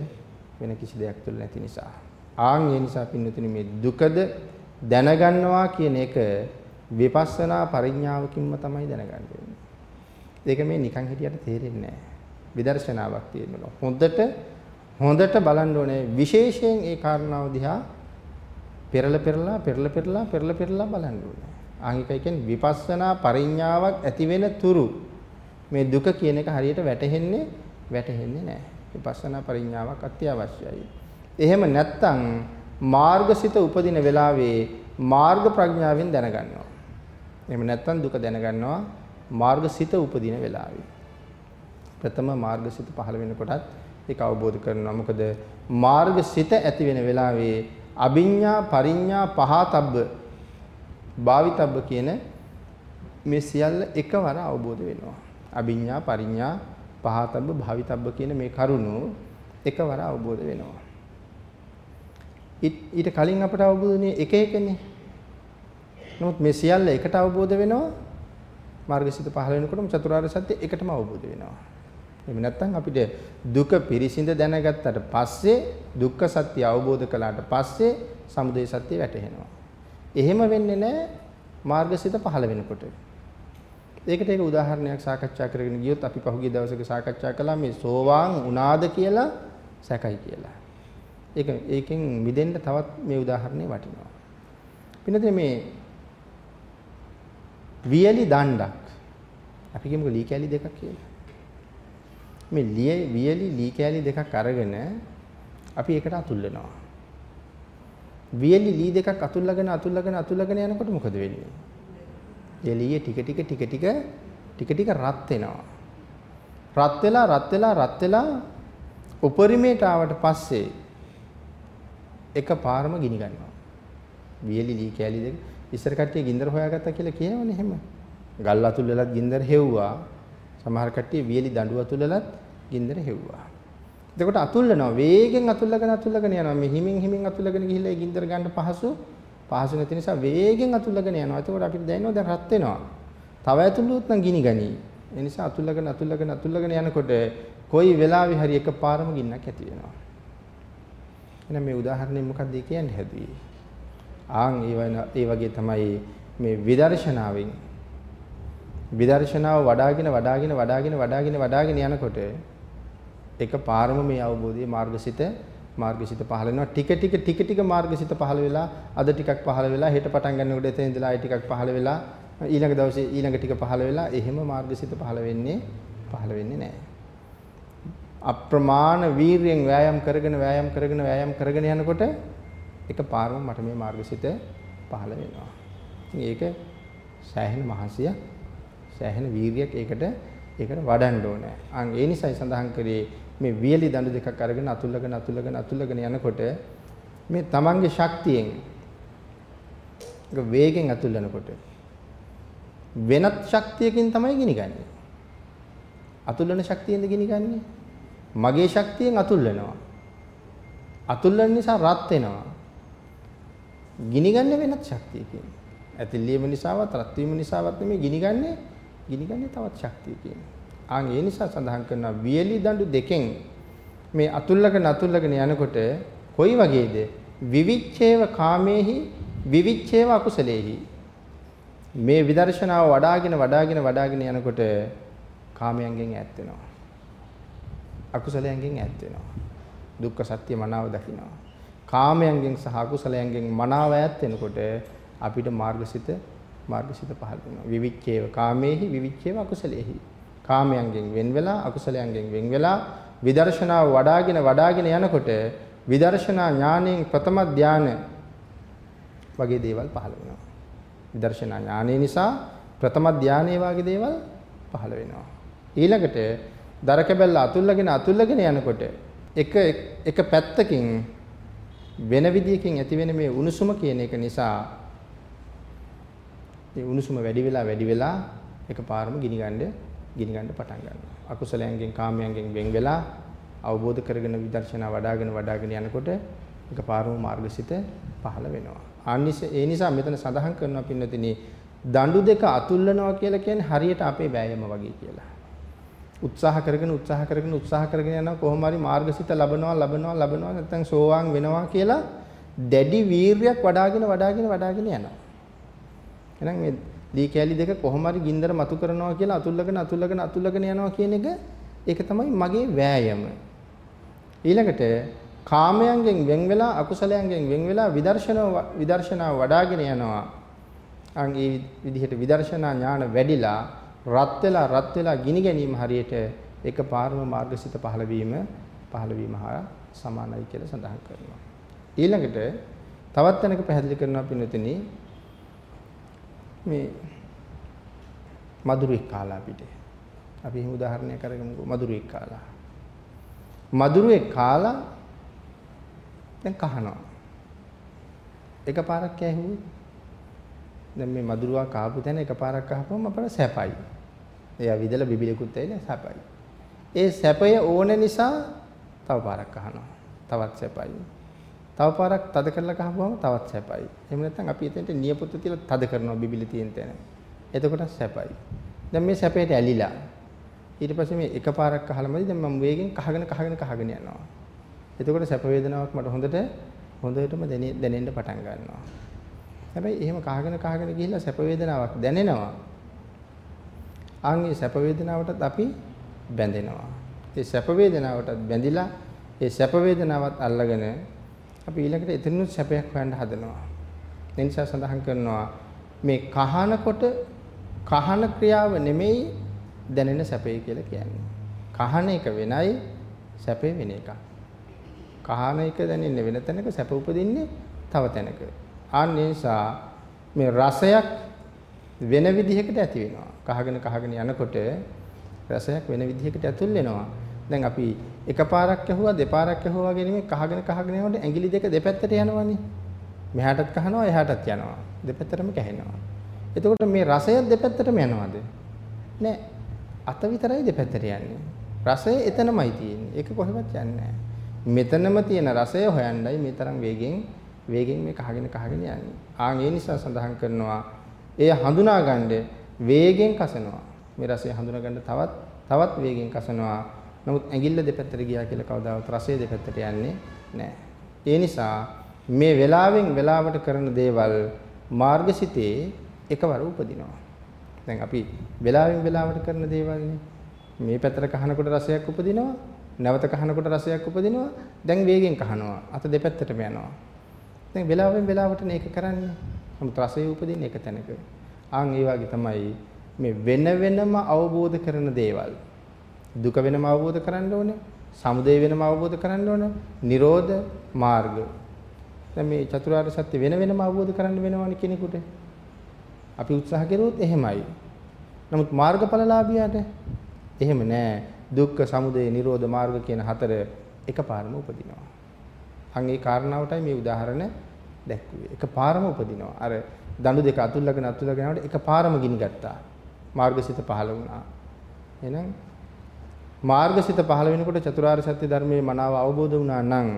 වෙන කිසි දෙයක් තුළ නැති නිසා. ආන් ඒ නිසා පින්නතුනි මේ දුකද දැනගන්නවා කියන එක විපස්සනා පරිඥාවකින්ම තමයි දැනගන්න ඒක මේ නිකන් හිටියට තේරෙන්නේ නැහැ. විදර්ශනාවක් තියෙනවා. හොඳට හොඳට බලන්න ඕනේ විශේෂයෙන් ඒ කාරණාව දිහා පෙරල පෙරලා පෙරල පෙරලා පෙරල පෙරලා බලන්න ඕනේ. ආංගිකයි කියන්නේ විපස්සනා පරිඥාවක් ඇති වෙන තුරු මේ දුක කියන එක හරියට වැටහෙන්නේ වැටහෙන්නේ නැහැ. විපස්සනා පරිඥාවක් අත්‍යවශ්‍යයි. එහෙම නැත්නම් මාර්ගසිත උපදින වෙලාවේ මාර්ග ප්‍රඥාවෙන් දැනගන්නවා. එහෙම නැත්නම් දුක දැනගන්නවා මාර්ගසිත උපදින වෙලාවේ. ප්‍රථම මාර්ගසිත පහළ වෙනකොටත් ඒක අවබෝධ කරනවා. මොකද මාර්ගසිත ඇති වෙන වෙලාවේ අභිඤ්ඤා පරිඤ්ඤා පහතබ්බ භාවිතබ්බ කියන මේ සියල්ල එකවර අවබෝධ වෙනවා. අභිඤ්ඤා පරිඤ්ඤා පහතබ්බ භාවිතබ්බ කියන මේ කරුණු එකවර අවබෝධ වෙනවා. ඊට කලින් අපට අවබෝධුනේ එක එකනේ. නමුත් මේ සියල්ල එකට අවබෝධ වෙනවා. මාර්ගසිත පහළ වෙනකොටම චතුරාර්ය සත්‍ය එකටම අවබෝධ වෙනවා. එහෙම නැත්නම් අපිට දුක පිරිසිඳ දැනගත්තට පස්සේ දුක්ඛ සත්‍ය අවබෝධ කළාට පස්සේ සමුදය සත්‍ය වැටහෙනවා. එහෙම වෙන්නේ නැහැ මාර්ගසිත පහළ වෙනකොට. ඒකට ඒක උදාහරණයක් සාකච්ඡා කරගෙන ගියොත් අපි පහුගිය දවසක සාකච්ඡා කළා මේ සෝවාන් උනාද කියලා සැකයි කියලා. ඒක ඒකෙන් මිදෙන්න තවත් මේ උදාහරණේ වටිනවා. පින්නතේ මේ වියලි දණ්ඩක් අපි කියමුකෝ ලී කැලි දෙකක් කියලා. මේ ලිය වියලි ලී කැලි දෙකක් අරගෙන අපි ඒකට අතුල්ලනවා. වියලි ලී දෙකක් අතුල්ලාගෙන අතුල්ලාගෙන අතුල්ලාගෙන යනකොට මොකද වෙන්නේ? එළියේ ටික ටික ටික ටික ටික ටික රත් වෙනවා. රත් වෙලා රත් වෙලා රත් වෙලා උපරිමයට ආවට පස්සේ එක පාරම ගිනි ගන්නවා. වියලි ලී කැලි දෙක ඉස්සර කට්ටිය ගින්දර හොයාගත්තා කියලා කියනවනේ එහෙම. ගල් අතුල් වලත් ගින්දර හෙව්වා. සමහර කට්ටිය වියලි දඬු අතුල් වලත් ගින්දර හෙව්වා. එතකොට අතුල්ලනවා වේගෙන් අතුල්ලගෙන අතුල්ලගෙන යනවා. මේ හිමින් හිමින් අතුල්ලගෙන ගිහිල්ලා ඒ ගින්දර ගන්න පහසු පහසු නැති නිසා වේගෙන් අතුල්ලගෙන යනවා. එතකොට අපිට දැනෙනවා දැන් රත් වෙනවා. තව ඇතුළුත් නම් ගිනි ගනී. ඒ නිසා අතුල්ලගෙන අතුල්ලගෙන අතුල්ලගෙන යනකොට කොයි වෙලාවෙ හරි එකපාරම ගින්නක් ඇති වෙනවා. එහෙනම් මේ උදාහරණය මොකක්ද කියන්නේ හැදුවේ? ආන් ඒ වගේ තමයි මේ විදර්ශනාවෙන් විදර්ශනාව වඩාගෙන වඩාගෙන වඩාගෙන වඩාගෙන වඩාගෙන යනකොට එක පාරම මේ අවබෝධයේ මාර්ගසිත මාර්ගසිත පහළ වෙනවා ටික ටික ටික ටික මාර්ගසිත පහළ වෙලා අද ටිකක් පහළ වෙලා හෙට පටන් ගන්නකොට එතන ඉඳලා ආයි ටිකක් පහළ වෙලා ඊළඟ දවසේ ඊළඟ ටික පහළ වෙලා එහෙම මාර්ගසිත පහළ වෙන්නේ පහළ වෙන්නේ නැහැ අප්‍රමාණ වීරියෙන් වෑයම් කරගෙන වෑයම් කරගෙන වෑයම් කරගෙන යනකොට එක පාරම මට මේ මාර්ගසිත පහළ වෙනවා. ඉතින් ඒක සෑහෙන මහන්සිය සෑහෙන වීරියක් ඒකට ඒකට වඩන්න ඕනේ. අන් ඒ නිසායි සඳහන් කරේ මේ වියලි දඬු දෙකක් අරගෙන අතුල්ලගෙන අතුල්ලගෙන අතුල්ලගෙන යනකොට මේ තමන්ගේ ශක්තියෙන් ඒක වේගෙන් අතුල්ලනකොට වෙනත් ශක්තියකින් තමයි ගිනිගන්නේ. අතුල්ලන ශක්තියෙන්ද ගිනිගන්නේ? මගේ ශක්තියෙන් අතුල්ලනවා. අතුල්ලන නිසා රත් වෙනවා. ගිනිගන්න වෙනත් ශක්තියකින්. ඇතිල්ලීම නිසාවත් රත් වීම නිසාවත් නෙමෙයි ගිනිගන්නේ ගිනිගන්නේ තවත් ශක්තියකින්. ආන් ඒ නිසා සඳහන් කරනවා වියලි දඬු දෙකෙන් මේ අතුල්ලගෙන අතුල්ලගෙන යනකොට කොයි වගේද? විවිච්ඡේව කාමේහි විවිච්ඡේව අකුසලේහි. මේ විදර්ශනාව වඩාගෙන වඩාගෙන වඩාගෙන යනකොට කාමයන්ගෙන් ඈත් වෙනවා. අකුසලයන්ගෙන් ඈත් වෙනවා. දුක්ඛ සත්‍ය මනාව දකිනවා. කාමයන්ගෙන් සහ අකුසලයන්ගෙන් මනාව ඈත් වෙනකොට අපිට මාර්ගසිත මාර්ගසිත පහළ වෙනවා. විවිච්ඡේව කාමේහි විවිච්ඡේව අකුසලේහි. කාමයන්ගෙන් වෙන් වෙලා අකුසලයන්ගෙන් වෙන් වෙලා විදර්ශනාව වඩාගෙන වඩාගෙන යනකොට විදර්ශනා ඥාණයෙන් ප්‍රථම ධාන වගේ දේවල් පහළ වෙනවා. විදර්ශනා ඥානය නිසා ප්‍රථම ධානයේ වගේ දේවල් පහළ වෙනවා. ඊළඟට දරකබැල්ල අතුල්ලගෙන අතුල්ලගෙන යනකොට එක එක පැත්තකින් වෙන විදියකින් ඇති වෙන මේ උණුසුම කියන එක නිසා මේ උණුසුම වැඩි වෙලා වැඩි වෙලා එකපාරම ගිනි ගන්න ගිනි ගන්න පටන් ගන්නවා. අකුසලයන්ගෙන් කාමයන්ගෙන් වෙන් වෙලා අවබෝධ කරගෙන විදර්ශනා වඩ아가න වඩ아가න යනකොට එකපාරම මාර්ගසිත පහළ වෙනවා. ආනිස ඒ නිසා මෙතන සඳහන් කරනවා පින්නතිනි දඬු දෙක අතුල්ලනවා කියලා කියන්නේ හරියට අපේ වෑයම වගේ කියලා. උත්සාහ කරගෙන උත්සාහ කරගෙන උත්සාහ කරගෙන යනවා කොහොම හරි මාර්ගසිත ලබනවා ලබනවා ලබනවා නැත්නම් සෝවාන් වෙනවා කියලා දැඩි වීරියක් වඩ아가න වඩ아가න වඩ아가න යනවා. එහෙනම් මේ දී කැලි දෙක කොහොම හරි ගින්දර මතු කරනවා කියලා අතුල්ලගෙන අතුල්ලගෙන අතුල්ලගෙන යනවා කියන එක ඒක තමයි මගේ වෑයම. ඊළඟට කාමයන්ගෙන් වෙන් වෙලා අකුසලයන්ගෙන් වෙන් වෙලා විදර්ශනාව විදර්ශනාව වඩාගෙන යනවා. අන් ඒ විදිහට විදර්ශනා ඥාන වැඩිලා රත් වෙලා රත් වෙලා ගිනි ගැනීම හරියට එකපාරම මාර්ගසිත පහළ වීම පහළ වීම හා සමානයි කියලා සඳහන් කරනවා. ඊළඟට තවත් තැනක පැහැදිලි කරනවා පින්නතනි මේ මදුරුවෙක් කාලා අපිට. අපි එහෙම උදාහරණයක් අරගමුකෝ මදුරුවෙක් කාලා. මදුරුවෙක් කාලා දැන් කහනවා. එකපාරක් ඇහුවේ. දැන් මේ මදුරුවා කාපු තැන එකපාරක් අහපුවම අපර සැපයි. එයා විදලා බිබිලෙකුත් ඇවිල්ලා සැපයි. ඒ සැපය ඕන නිසා තව පාරක් අහනවා. තවත් සැපයි. තව පාරක් තද කරලා කහපුවම තවත් සැපයි. එහෙම නැත්නම් අපි එතනට නියපොත්ත තියලා තද කරනවා බිබිලි තියෙන තැන. එතකොට සැපයි. දැන් මේ සැපයට ඇලිලා ඊට පස්සේ මේ එකපාරක් අහලමදි දැන් මම වේගෙන් කහගෙන කහගෙන කහගෙන යනවා. එතකොට සැප වේදනාවක් මට හොඳට හොඳටම දැනෙන්න පටන් ගන්නවා. හැබැයි එහෙම කහගෙන කහගෙන ගිහිල්ලා සැප වේදනාවක් දැනෙනවා. ආන්ගේ සැප වේදනාවටත් අපි බැඳෙනවා. ඒ සැප වේදනාවටත් බැඳිලා ඒ සැප වේදනාවත් අල්ලගෙන අපි ඊළඟට එතනිනුත් සැපයක් හොයන්න හදනවා. ඒ නිසා සඳහන් කරනවා මේ කහනකොට කහන ක්‍රියාව නෙමෙයි දැනෙන සැපේ කියලා කියන්නේ. කහන එක වෙනයි සැපේ වෙන එකක්. කහන එක දැනෙන්නේ වෙන තැනක සැප උපදින්නේ තව තැනක. ආන් නිසා මේ රසයක් වෙන විදිහකට ඇති වෙනවා. කහගෙන කහගෙන යනකොට රසයක් වෙන විදිහකට ඇතුල් වෙනවා. දැන් අපි එකපාරක් ඇහුවා දෙපාරක් ඇහුවා වගේ නෙමෙයි කහගෙන කහගෙන යනකොට ඇඟිලි දෙක දෙපැත්තට යනවනේ. මෙහාටත් කහනවා එහාටත් යනවා. දෙපැත්තටම කැහෙනවා. එතකොට මේ රසය දෙපැත්තටම යනවද? නෑ. අත විතරයි දෙපැත්තට යන්නේ. රසය එතනමයි තියෙන්නේ. ඒක කොහෙවත් යන්නේ මෙතනම තියෙන රසය හොයන්නයි මේ තරම් වේගෙන් වේගෙන් මේ කහගෙන කහගෙන යන්නේ. ආන් ඒ නිසා සඳහන් කරනවා එය හඳුනා ගන්න වේගෙන් කසනවා. මේ රසය හඳුනා ගන්න තවත් තවත් වේගෙන් කසනවා. නමුත් ඇඟිල්ල දෙපැත්තට ගියා කියලා කවදාවත් රසය දෙපැත්තට යන්නේ නැහැ. ඒ නිසා මේ වෙලාවෙන් වෙලාවට කරන දේවල් මාර්ගසිතේ එකවර උපදිනවා. දැන් අපි වෙලාවෙන් වෙලාවට කරන දේවල්නේ. මේ පැත්තට කහනකොට රසයක් උපදිනවා. නැවත කහනකොට රසයක් උපදිනවා. දැන් වේගෙන් කහනවා. අත දෙපැත්තටම යනවා. දැන් වෙලාවෙන් වෙලාවට මේක කරන්නේ. නමුත් රසය උපදින්නේ එක තැනක. ආන් ඒ වගේ තමයි මේ වෙන වෙනම අවබෝධ කරන දේවල්. දුක වෙනම අවබෝධ කරන්න ඕනේ. සමුදය වෙනම අවබෝධ කරන්න ඕනේ. නිරෝධ මාර්ග. දැන් මේ චතුරාර්ය සත්‍ය වෙන වෙනම අවබෝධ කරන්න වෙනවනේ කෙනෙකුට. අපි උත්සාහ කරුවොත් එහෙමයි. නමුත් මාර්ගඵලලාභියාට එහෙම නෑ. දුක්ඛ සමුදය නිරෝධ මාර්ග කියන හතර එකපාරම උපදිනවා. අන් ඒ කාරණාවටයි මේ උදාහරණ දැක්ුවේ. එකපාරම උපදිනවා. අර දඬු දෙක අතුල්ලගෙන අතුල්ලගෙන යනකොට එකපාරම ගිනි ගත්තා. මාර්ගසිත පහළ වුණා. එහෙනම් මාර්ගසිත පහළ වෙනකොට චතුරාර්ය සත්‍ය ධර්මයේ මනාව අවබෝධ වුණා නම්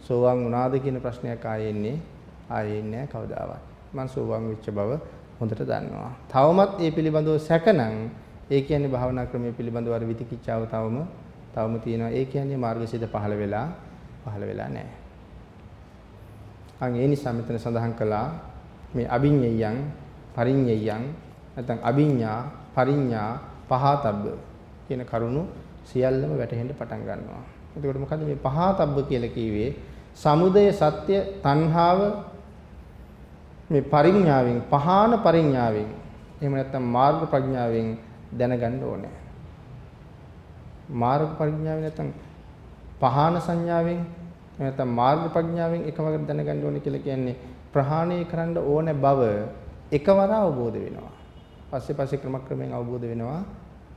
සෝවාන් වුණාද කියන ප්‍රශ්නයක් ආයේ එන්නේ ආයේ නැහැ කවදාවත්. මම සෝවාන් වෙච්ච බව හොඳට දන්නවා. තවමත් ඒ පිළිබඳව සැකනම් ඒ කියන්නේ භාවනා ක්‍රමයේ පිළිබඳව අර විතිකිච්ඡාව තවම තවම තියෙනවා. ඒ කියන්නේ මාර්ගසිත පහළ වෙලා පහළ වෙලා නැහැ. අන් ඒ නිසා මෙතන සඳහන් කළා මේ අභිඤ්ඤයයන් පරිඤ්ඤයයන් නැත්නම් අභිඤ්ඤා පරිඤ්ඤා පහතබ්බ කියන කරුණු සියල්ලම වැටහෙන්න පටන් ගන්නවා. එතකොට මොකද මේ පහතබ්බ කියලා කිව්වේ? සමුදය සත්‍ය තණ්හාව මේ පරිඥාවෙන් පහාන පරිඥාවෙන් එහෙම නැත්නම් මාර්ග ප්‍රඥාවෙන් දැනගන්න ඕනේ. මාර්ග ප්‍රඥාවෙන් නැත්නම් පහාන සංඥාවෙන් නැත්නම් මාර්ග ප්‍රඥාවෙන් එකවර දැනගන්න ඕනේ කියලා කියන්නේ ප්‍රහාණය කරන්න ඕන බව එකවර අවබෝධ වෙනවා. පස්සේ පස්සේ ක්‍රමක්‍රමයෙන් අවබෝධ වෙනවා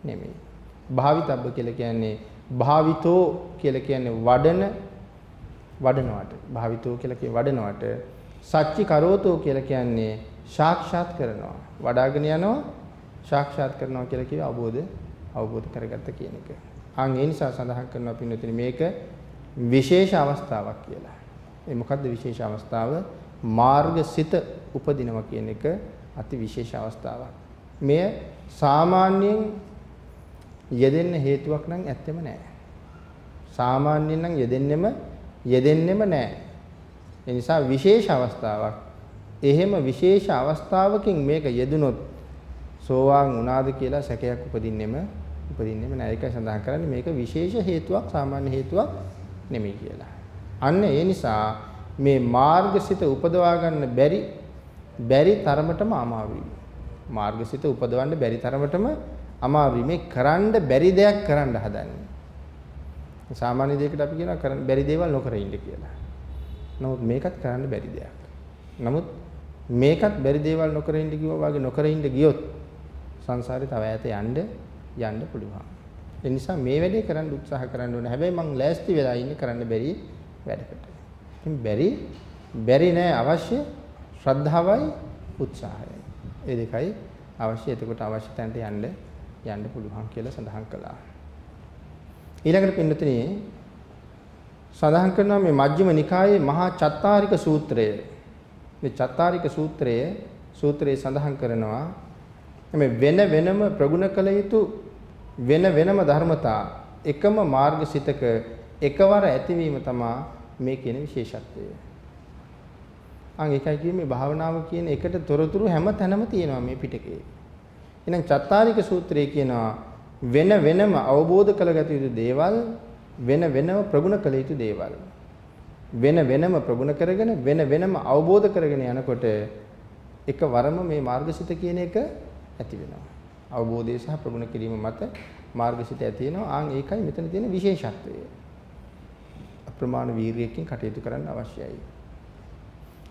නෙමෙයි. භාවිතබ්බ කියලා කියන්නේ භාවිතෝ කියලා කියන්නේ වඩන වඩනවට. භාවිතෝ කියලා කිය වඩනවට සච්චි කරෝතෝ කියලා කියන්නේ සාක්ෂාත් කරනවා. වඩාගෙන යනවා සාක්ෂාත් කරනවා කියලා කිය අවබෝධ අවබෝධ කරගත්ත කියන එක. ආන් ඒ නිසා සඳහන් කරනවා පින්නතුනි මේක විශේෂ අවස්ථාවක් කියලා. ඒ මොකද්ද විශේෂ අවස්ථාව? මාර්ගසිත උපදිනවා කියන එක අති විශේෂ අවස්ථාවක්. මෙය සාමාන්‍යයෙන් යෙදෙන්න හේතුවක් නම් ඇත්තෙම නැහැ. සාමාන්‍යයෙන් නම් යෙදෙන්නෙම යෙදෙන්නෙම නැහැ. ඒ නිසා විශේෂ අවස්ථාවක්. එහෙම විශේෂ අවස්ථාවකින් මේක යෙදුනොත් සෝවාන් වුණාද කියලා සැකයක් උපදින්නෙම උපදින්නෙම නැහැ. ඒකයි සඳහන් කරන්නේ මේක විශේෂ හේතුවක් සාමාන්‍ය හේතුවක් නෙමෙයි කියලා. අන්න ඒ නිසා මේ මාර්ගසිත උපදවා ගන්න බැරි බැරි තරමටම අමාරුයි. මාර්ගසිත උපදවන්න බැරි තරමටම අමාරුයි. මේ කරන්න බැරි දෙයක් කරන්න හදන්නේ. සාමාන්‍ය දෙයකට අපි කියනවා කරන්න බැරි දේවල් නොකර ඉන්න කියලා. නමුත් මේකත් කරන්න බැරි දෙයක්. නමුත් මේකත් බැරි දේවල් නොකර ඉන්න කිව්වා වගේ නොකර ඉන්න ගියොත් සංසාරේ තව ඈත යන්න යන්න පුළුවන්. ඒ නිසා මේ වැඩේ කරන්න උත්සාහ කරන්න ඕනේ. හැබැයි මං ලෑස්ති වෙලා ඉන්නේ කරන්න බැරි වැඩකට. ඉතින් බැරි බැරි නෑ අවශ්‍ය ශ්‍රද්ධාවයි උත්සාහයයි. ඒ දෙකයි අවශ්‍ය. එතකොට අවශ්‍ය තැනට යන්න යන්න පුළුවන් කියලා සඳහන් කළා. ඊළඟට පින්නතුනි සඳහන් කරනවා මේ මජ්ක්‍ධිම නිකායේ මහා චත්තාරික සූත්‍රය. මේ චත්තාරික සූත්‍රයේ සූත්‍රයේ සඳහන් කරනවා මේ වෙන වෙනම ප්‍රගුණ කළ යුතු වෙන වෙනම ධර්මතා එකම මාර්ගසිතක එකවර ඇතිවීම තමයි මේ කියන විශේෂත්වය. අන් එකයි කියන්නේ භාවනාව කියන එකට තොරතුරු හැම තැනම තියෙනවා මේ පිටකේ. එහෙනම් චත්තාරික සූත්‍රයේ කියනවා වෙන වෙනම අවබෝධ කරගත යුතු දේවල් වෙන වෙනම ප්‍රගුණ කළ යුතු දේවල්. වෙන වෙනම ප්‍රගුණ කරගෙන වෙන වෙනම අවබෝධ කරගෙන යනකොට එකවරම මේ මාර්ගසිත කියන එක ඇති වෙනවා. අවබෝධය සහ ප්‍රගුණ කිරීම මත මාර්ගසිත ඇති වෙනවා. ආන් ඒකයි මෙතන තියෙන විශේෂත්වය. අප්‍රමාණ වීරියකින් කටයුතු කරන්න අවශ්‍යයි.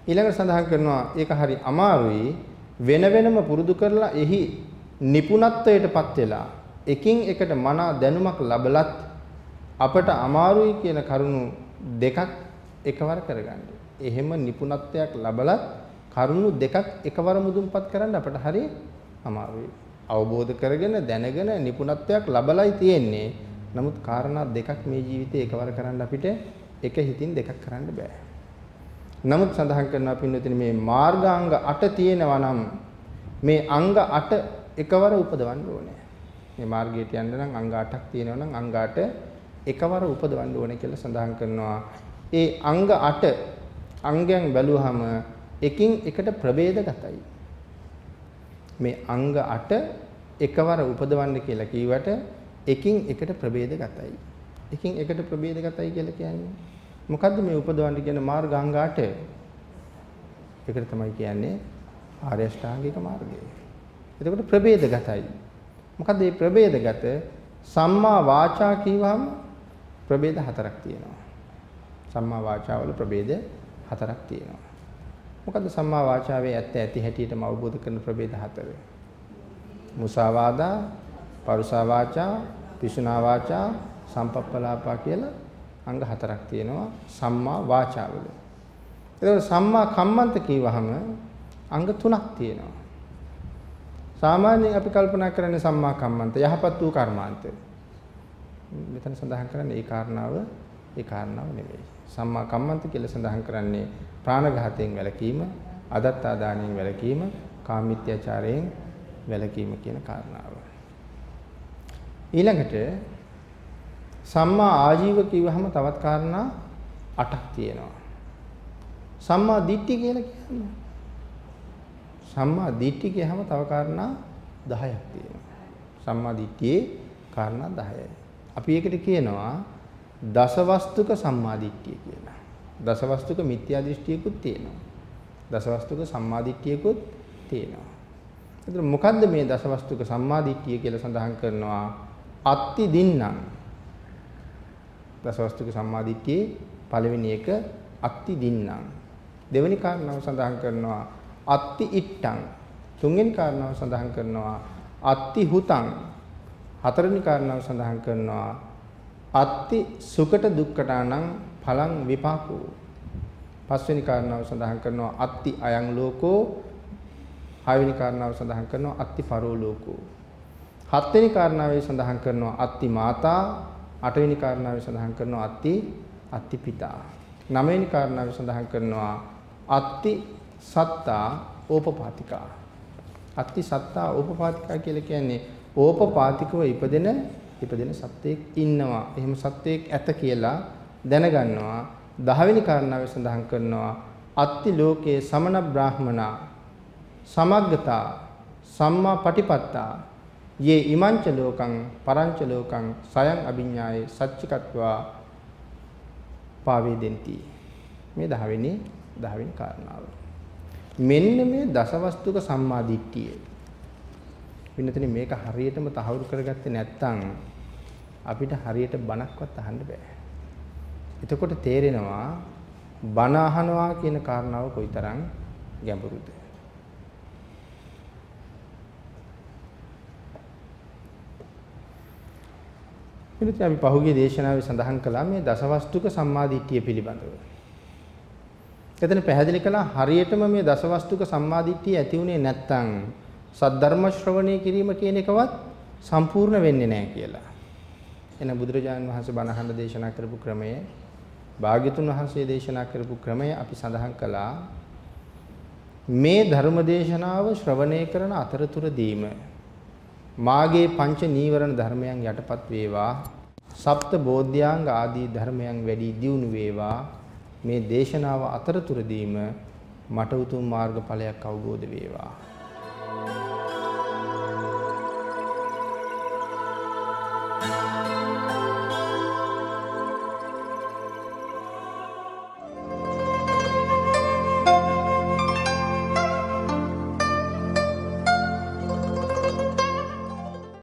ඊළඟට සඳහන් කරනවා ඒක හරි අමාරුයි වෙන වෙනම පුරුදු කරලා එහි නිපුණත්වයටපත් වෙලා එකින් එකට මනා දැනුමක් ලබලත් අපට අමාරුයි කියන කරුණු දෙකක් එකවර කරගන්න. එහෙම නිපුණත්වයක් ලබලත් කරුණු දෙකක් එකවර මුදුන්පත් කරන්න අපට හරි අමාරුයි. අවබෝධ කරගෙන දැනගෙන නිපුණත්වයක් ලබලයි තියෙන්නේ. නමුත් කාරණා දෙකක් මේ ජීවිතේ එකවර කරන්න අපිට එක හිතින් දෙකක් කරන්න බෑ. නමුත් සඳහන් කරනවා පින්වතුනි මේ මාර්ගාංග 8 තියෙනවා නම් මේ අංග 8 එකවර උපදවන්න ඕනේ. මේ මාර්ගයට යන්න නම් අංග 8ක් තියෙනවා නම් අංග 8 එකවර උපදවන්න ඕනේ කියලා සඳහන් කරනවා. ඒ අංග 8 අංගයන් බැලුවහම එකින් එකට ප්‍රභේදගතයි. මේ අංග 8 එකවර උපදවන්න කියලා කිව්වට එකින් එකට ප්‍රභේදගතයි. එකින් එකට ප්‍රභේදගතයි කියලා කියන්නේ මොකද්ද මේ උපදවන්න කියන මාර්ග අංග 8? ඒකට තමයි කියන්නේ ආර්ය අෂ්ටාංගික මාර්ගය. එතකොට ප්‍රභේදගතයි. මොකද්ද මේ ප්‍රභේදගත? සම්මා වාචා කියවම ප්‍රභේද හතරක් තියෙනවා. සම්මා වාචාවල ප්‍රභේද හතරක් තියෙනවා. මොකද්ද සම්මා වාචාවේ ඇත්ත ඇති හැටියටම අවබෝධ කරන ප්‍රභේද හතර? මුසාවාදා, පරුසා වාචා, පිසුනා වාචා, සම්පප්පලාපා කියලා අංග හතරක් තියෙනවා සම්මා වාචාවල. එතකොට සම්මා කම්මන්ත කියවහම අංග තුනක් තියෙනවා. සාමාන්‍යයෙන් අපි කල්පනා කරන්නේ සම්මා කම්මන්ත යහපත් වූ කර්මාන්ත. මෙතන සඳහන් කරන්නේ ඒ කාරණාව ඒ කාරණාව නෙවෙයි. සම්මා කම්මන්ත කියලා සඳහන් කරන්නේ ප්‍රාණඝාතයෙන් වැළකීම, අදත්තා දානයෙන් වැළකීම, කාමීත්‍යාචාරයෙන් වැළකීම කියන කාරණාව. ඊළඟට සම්මා ආජීව කිව්වහම තවත් කාරණා 8ක් තියෙනවා. සම්මා දිට්ඨි කියලා කියන්නේ. සම්මා දිට්ඨි කියහම තව කාරණා 10ක් තියෙනවා. සම්මා දිට්ඨියේ කාරණා 10යි. අපි ඒකට කියනවා දසවස්තුක සම්මා දිට්ඨිය කියලා. දසවස්තුක මිත්‍යා දෘෂ්ටියකුත් තියෙනවා. දසවස්තුක සම්මා දිට්ඨියකුත් තියෙනවා. එතකොට මොකද්ද මේ දසවස්තුක සම්මා දිට්ඨිය කියලා සඳහන් කරනවා? අත්ති දින්නම් දසවස්තුක සම්මාදිට්ඨියේ පළවෙනි එක අත්ති දින්නම්. දෙවෙනි කාරණාව සඳහන් කරනවා අත්ති ඉට්ටං. තුන්වෙනි කාරණාව සඳහන් කරනවා අත්ති හුතං. හතරවෙනි කාරණාව සඳහන් කරනවා අත්ති සුකට දුක්කටානං ඵලං විපාකෝ. පස්වෙනි කාරණාව සඳහන් කරනවා අත්ති අයං ලෝකෝ. හයවෙනි කාරණාව සඳහන් කරනවා අත්ති පරෝ ලෝකෝ. හත්වෙනි කාරණාවේ සඳහන් කරනවා අත්ති මාතා අටවෙනි කාරණාවේ සඳහන් කරනවා අත්ති අත්ති පිතා. නවවෙනි කාරණාවේ සඳහන් කරනවා අත්ති සත්තා ඕපපාතිකා. අත්ති සත්තා ඕපපාතිකා කියලා කියන්නේ ඕපපාතිකව ඉපදෙන ඉපදෙන සත්වයක් ඉන්නවා. එහෙම සත්වයක් ඇත කියලා දැනගන්නවා. දහවෙනි කාරණාවේ සඳහන් කරනවා අත්ති ලෝකේ සමන බ්‍රාහමනා සමග්ගතා සම්මා පටිපත්තා යේ ඉමංච ලෝකං පරංච ලෝකං සයන් අභිඥායේ සච්චිකත්වා පාවේදෙන්ති මේ දහවෙනි දහවෙනි කාරණාව මෙන්න මේ දසවස්තුක සම්මාදිට්ඨිය. වෙනතන මේක හරියටම තහවුරු කරගත්තේ නැත්නම් අපිට හරියට බණක්වත් අහන්න බෑ. එතකොට තේරෙනවා බණ අහනවා කියන කාරණාව කොයිතරම් ගැඹුරුද? ඊට අපි පහුගිය දේශනාවේ සඳහන් කළා මේ දසවස්තුක සම්මාදිට්ඨිය පිළිබඳව. එතන පැහැදිලි කළා හරියටම මේ දසවස්තුක සම්මාදිට්ඨිය ඇති උනේ නැත්නම් සද්ධර්ම ශ්‍රවණය කිරීම කියන එකවත් සම්පූර්ණ වෙන්නේ නැහැ කියලා. එන බුදුරජාණන් වහන්සේ බණ අහන්න දේශනා කරපු ක්‍රමය භාග්‍යතුන් වහන්සේ දේශනා කරපු ක්‍රමය අපි සඳහන් කළා. මේ ධර්ම දේශනාව ශ්‍රවණය කරන අතරතුරදීම මාගේ පංච නීවරණ ධර්මයන් යටපත් වේවා. සප්ත බෝධ්‍යාංග ආදී ධර්මයන් වැඩි දියුණු වේවා. මේ දේශනාව අතරතුරදීම මට උතුම් මාර්ගඵලයක් අවබෝධ වේවා. Thank you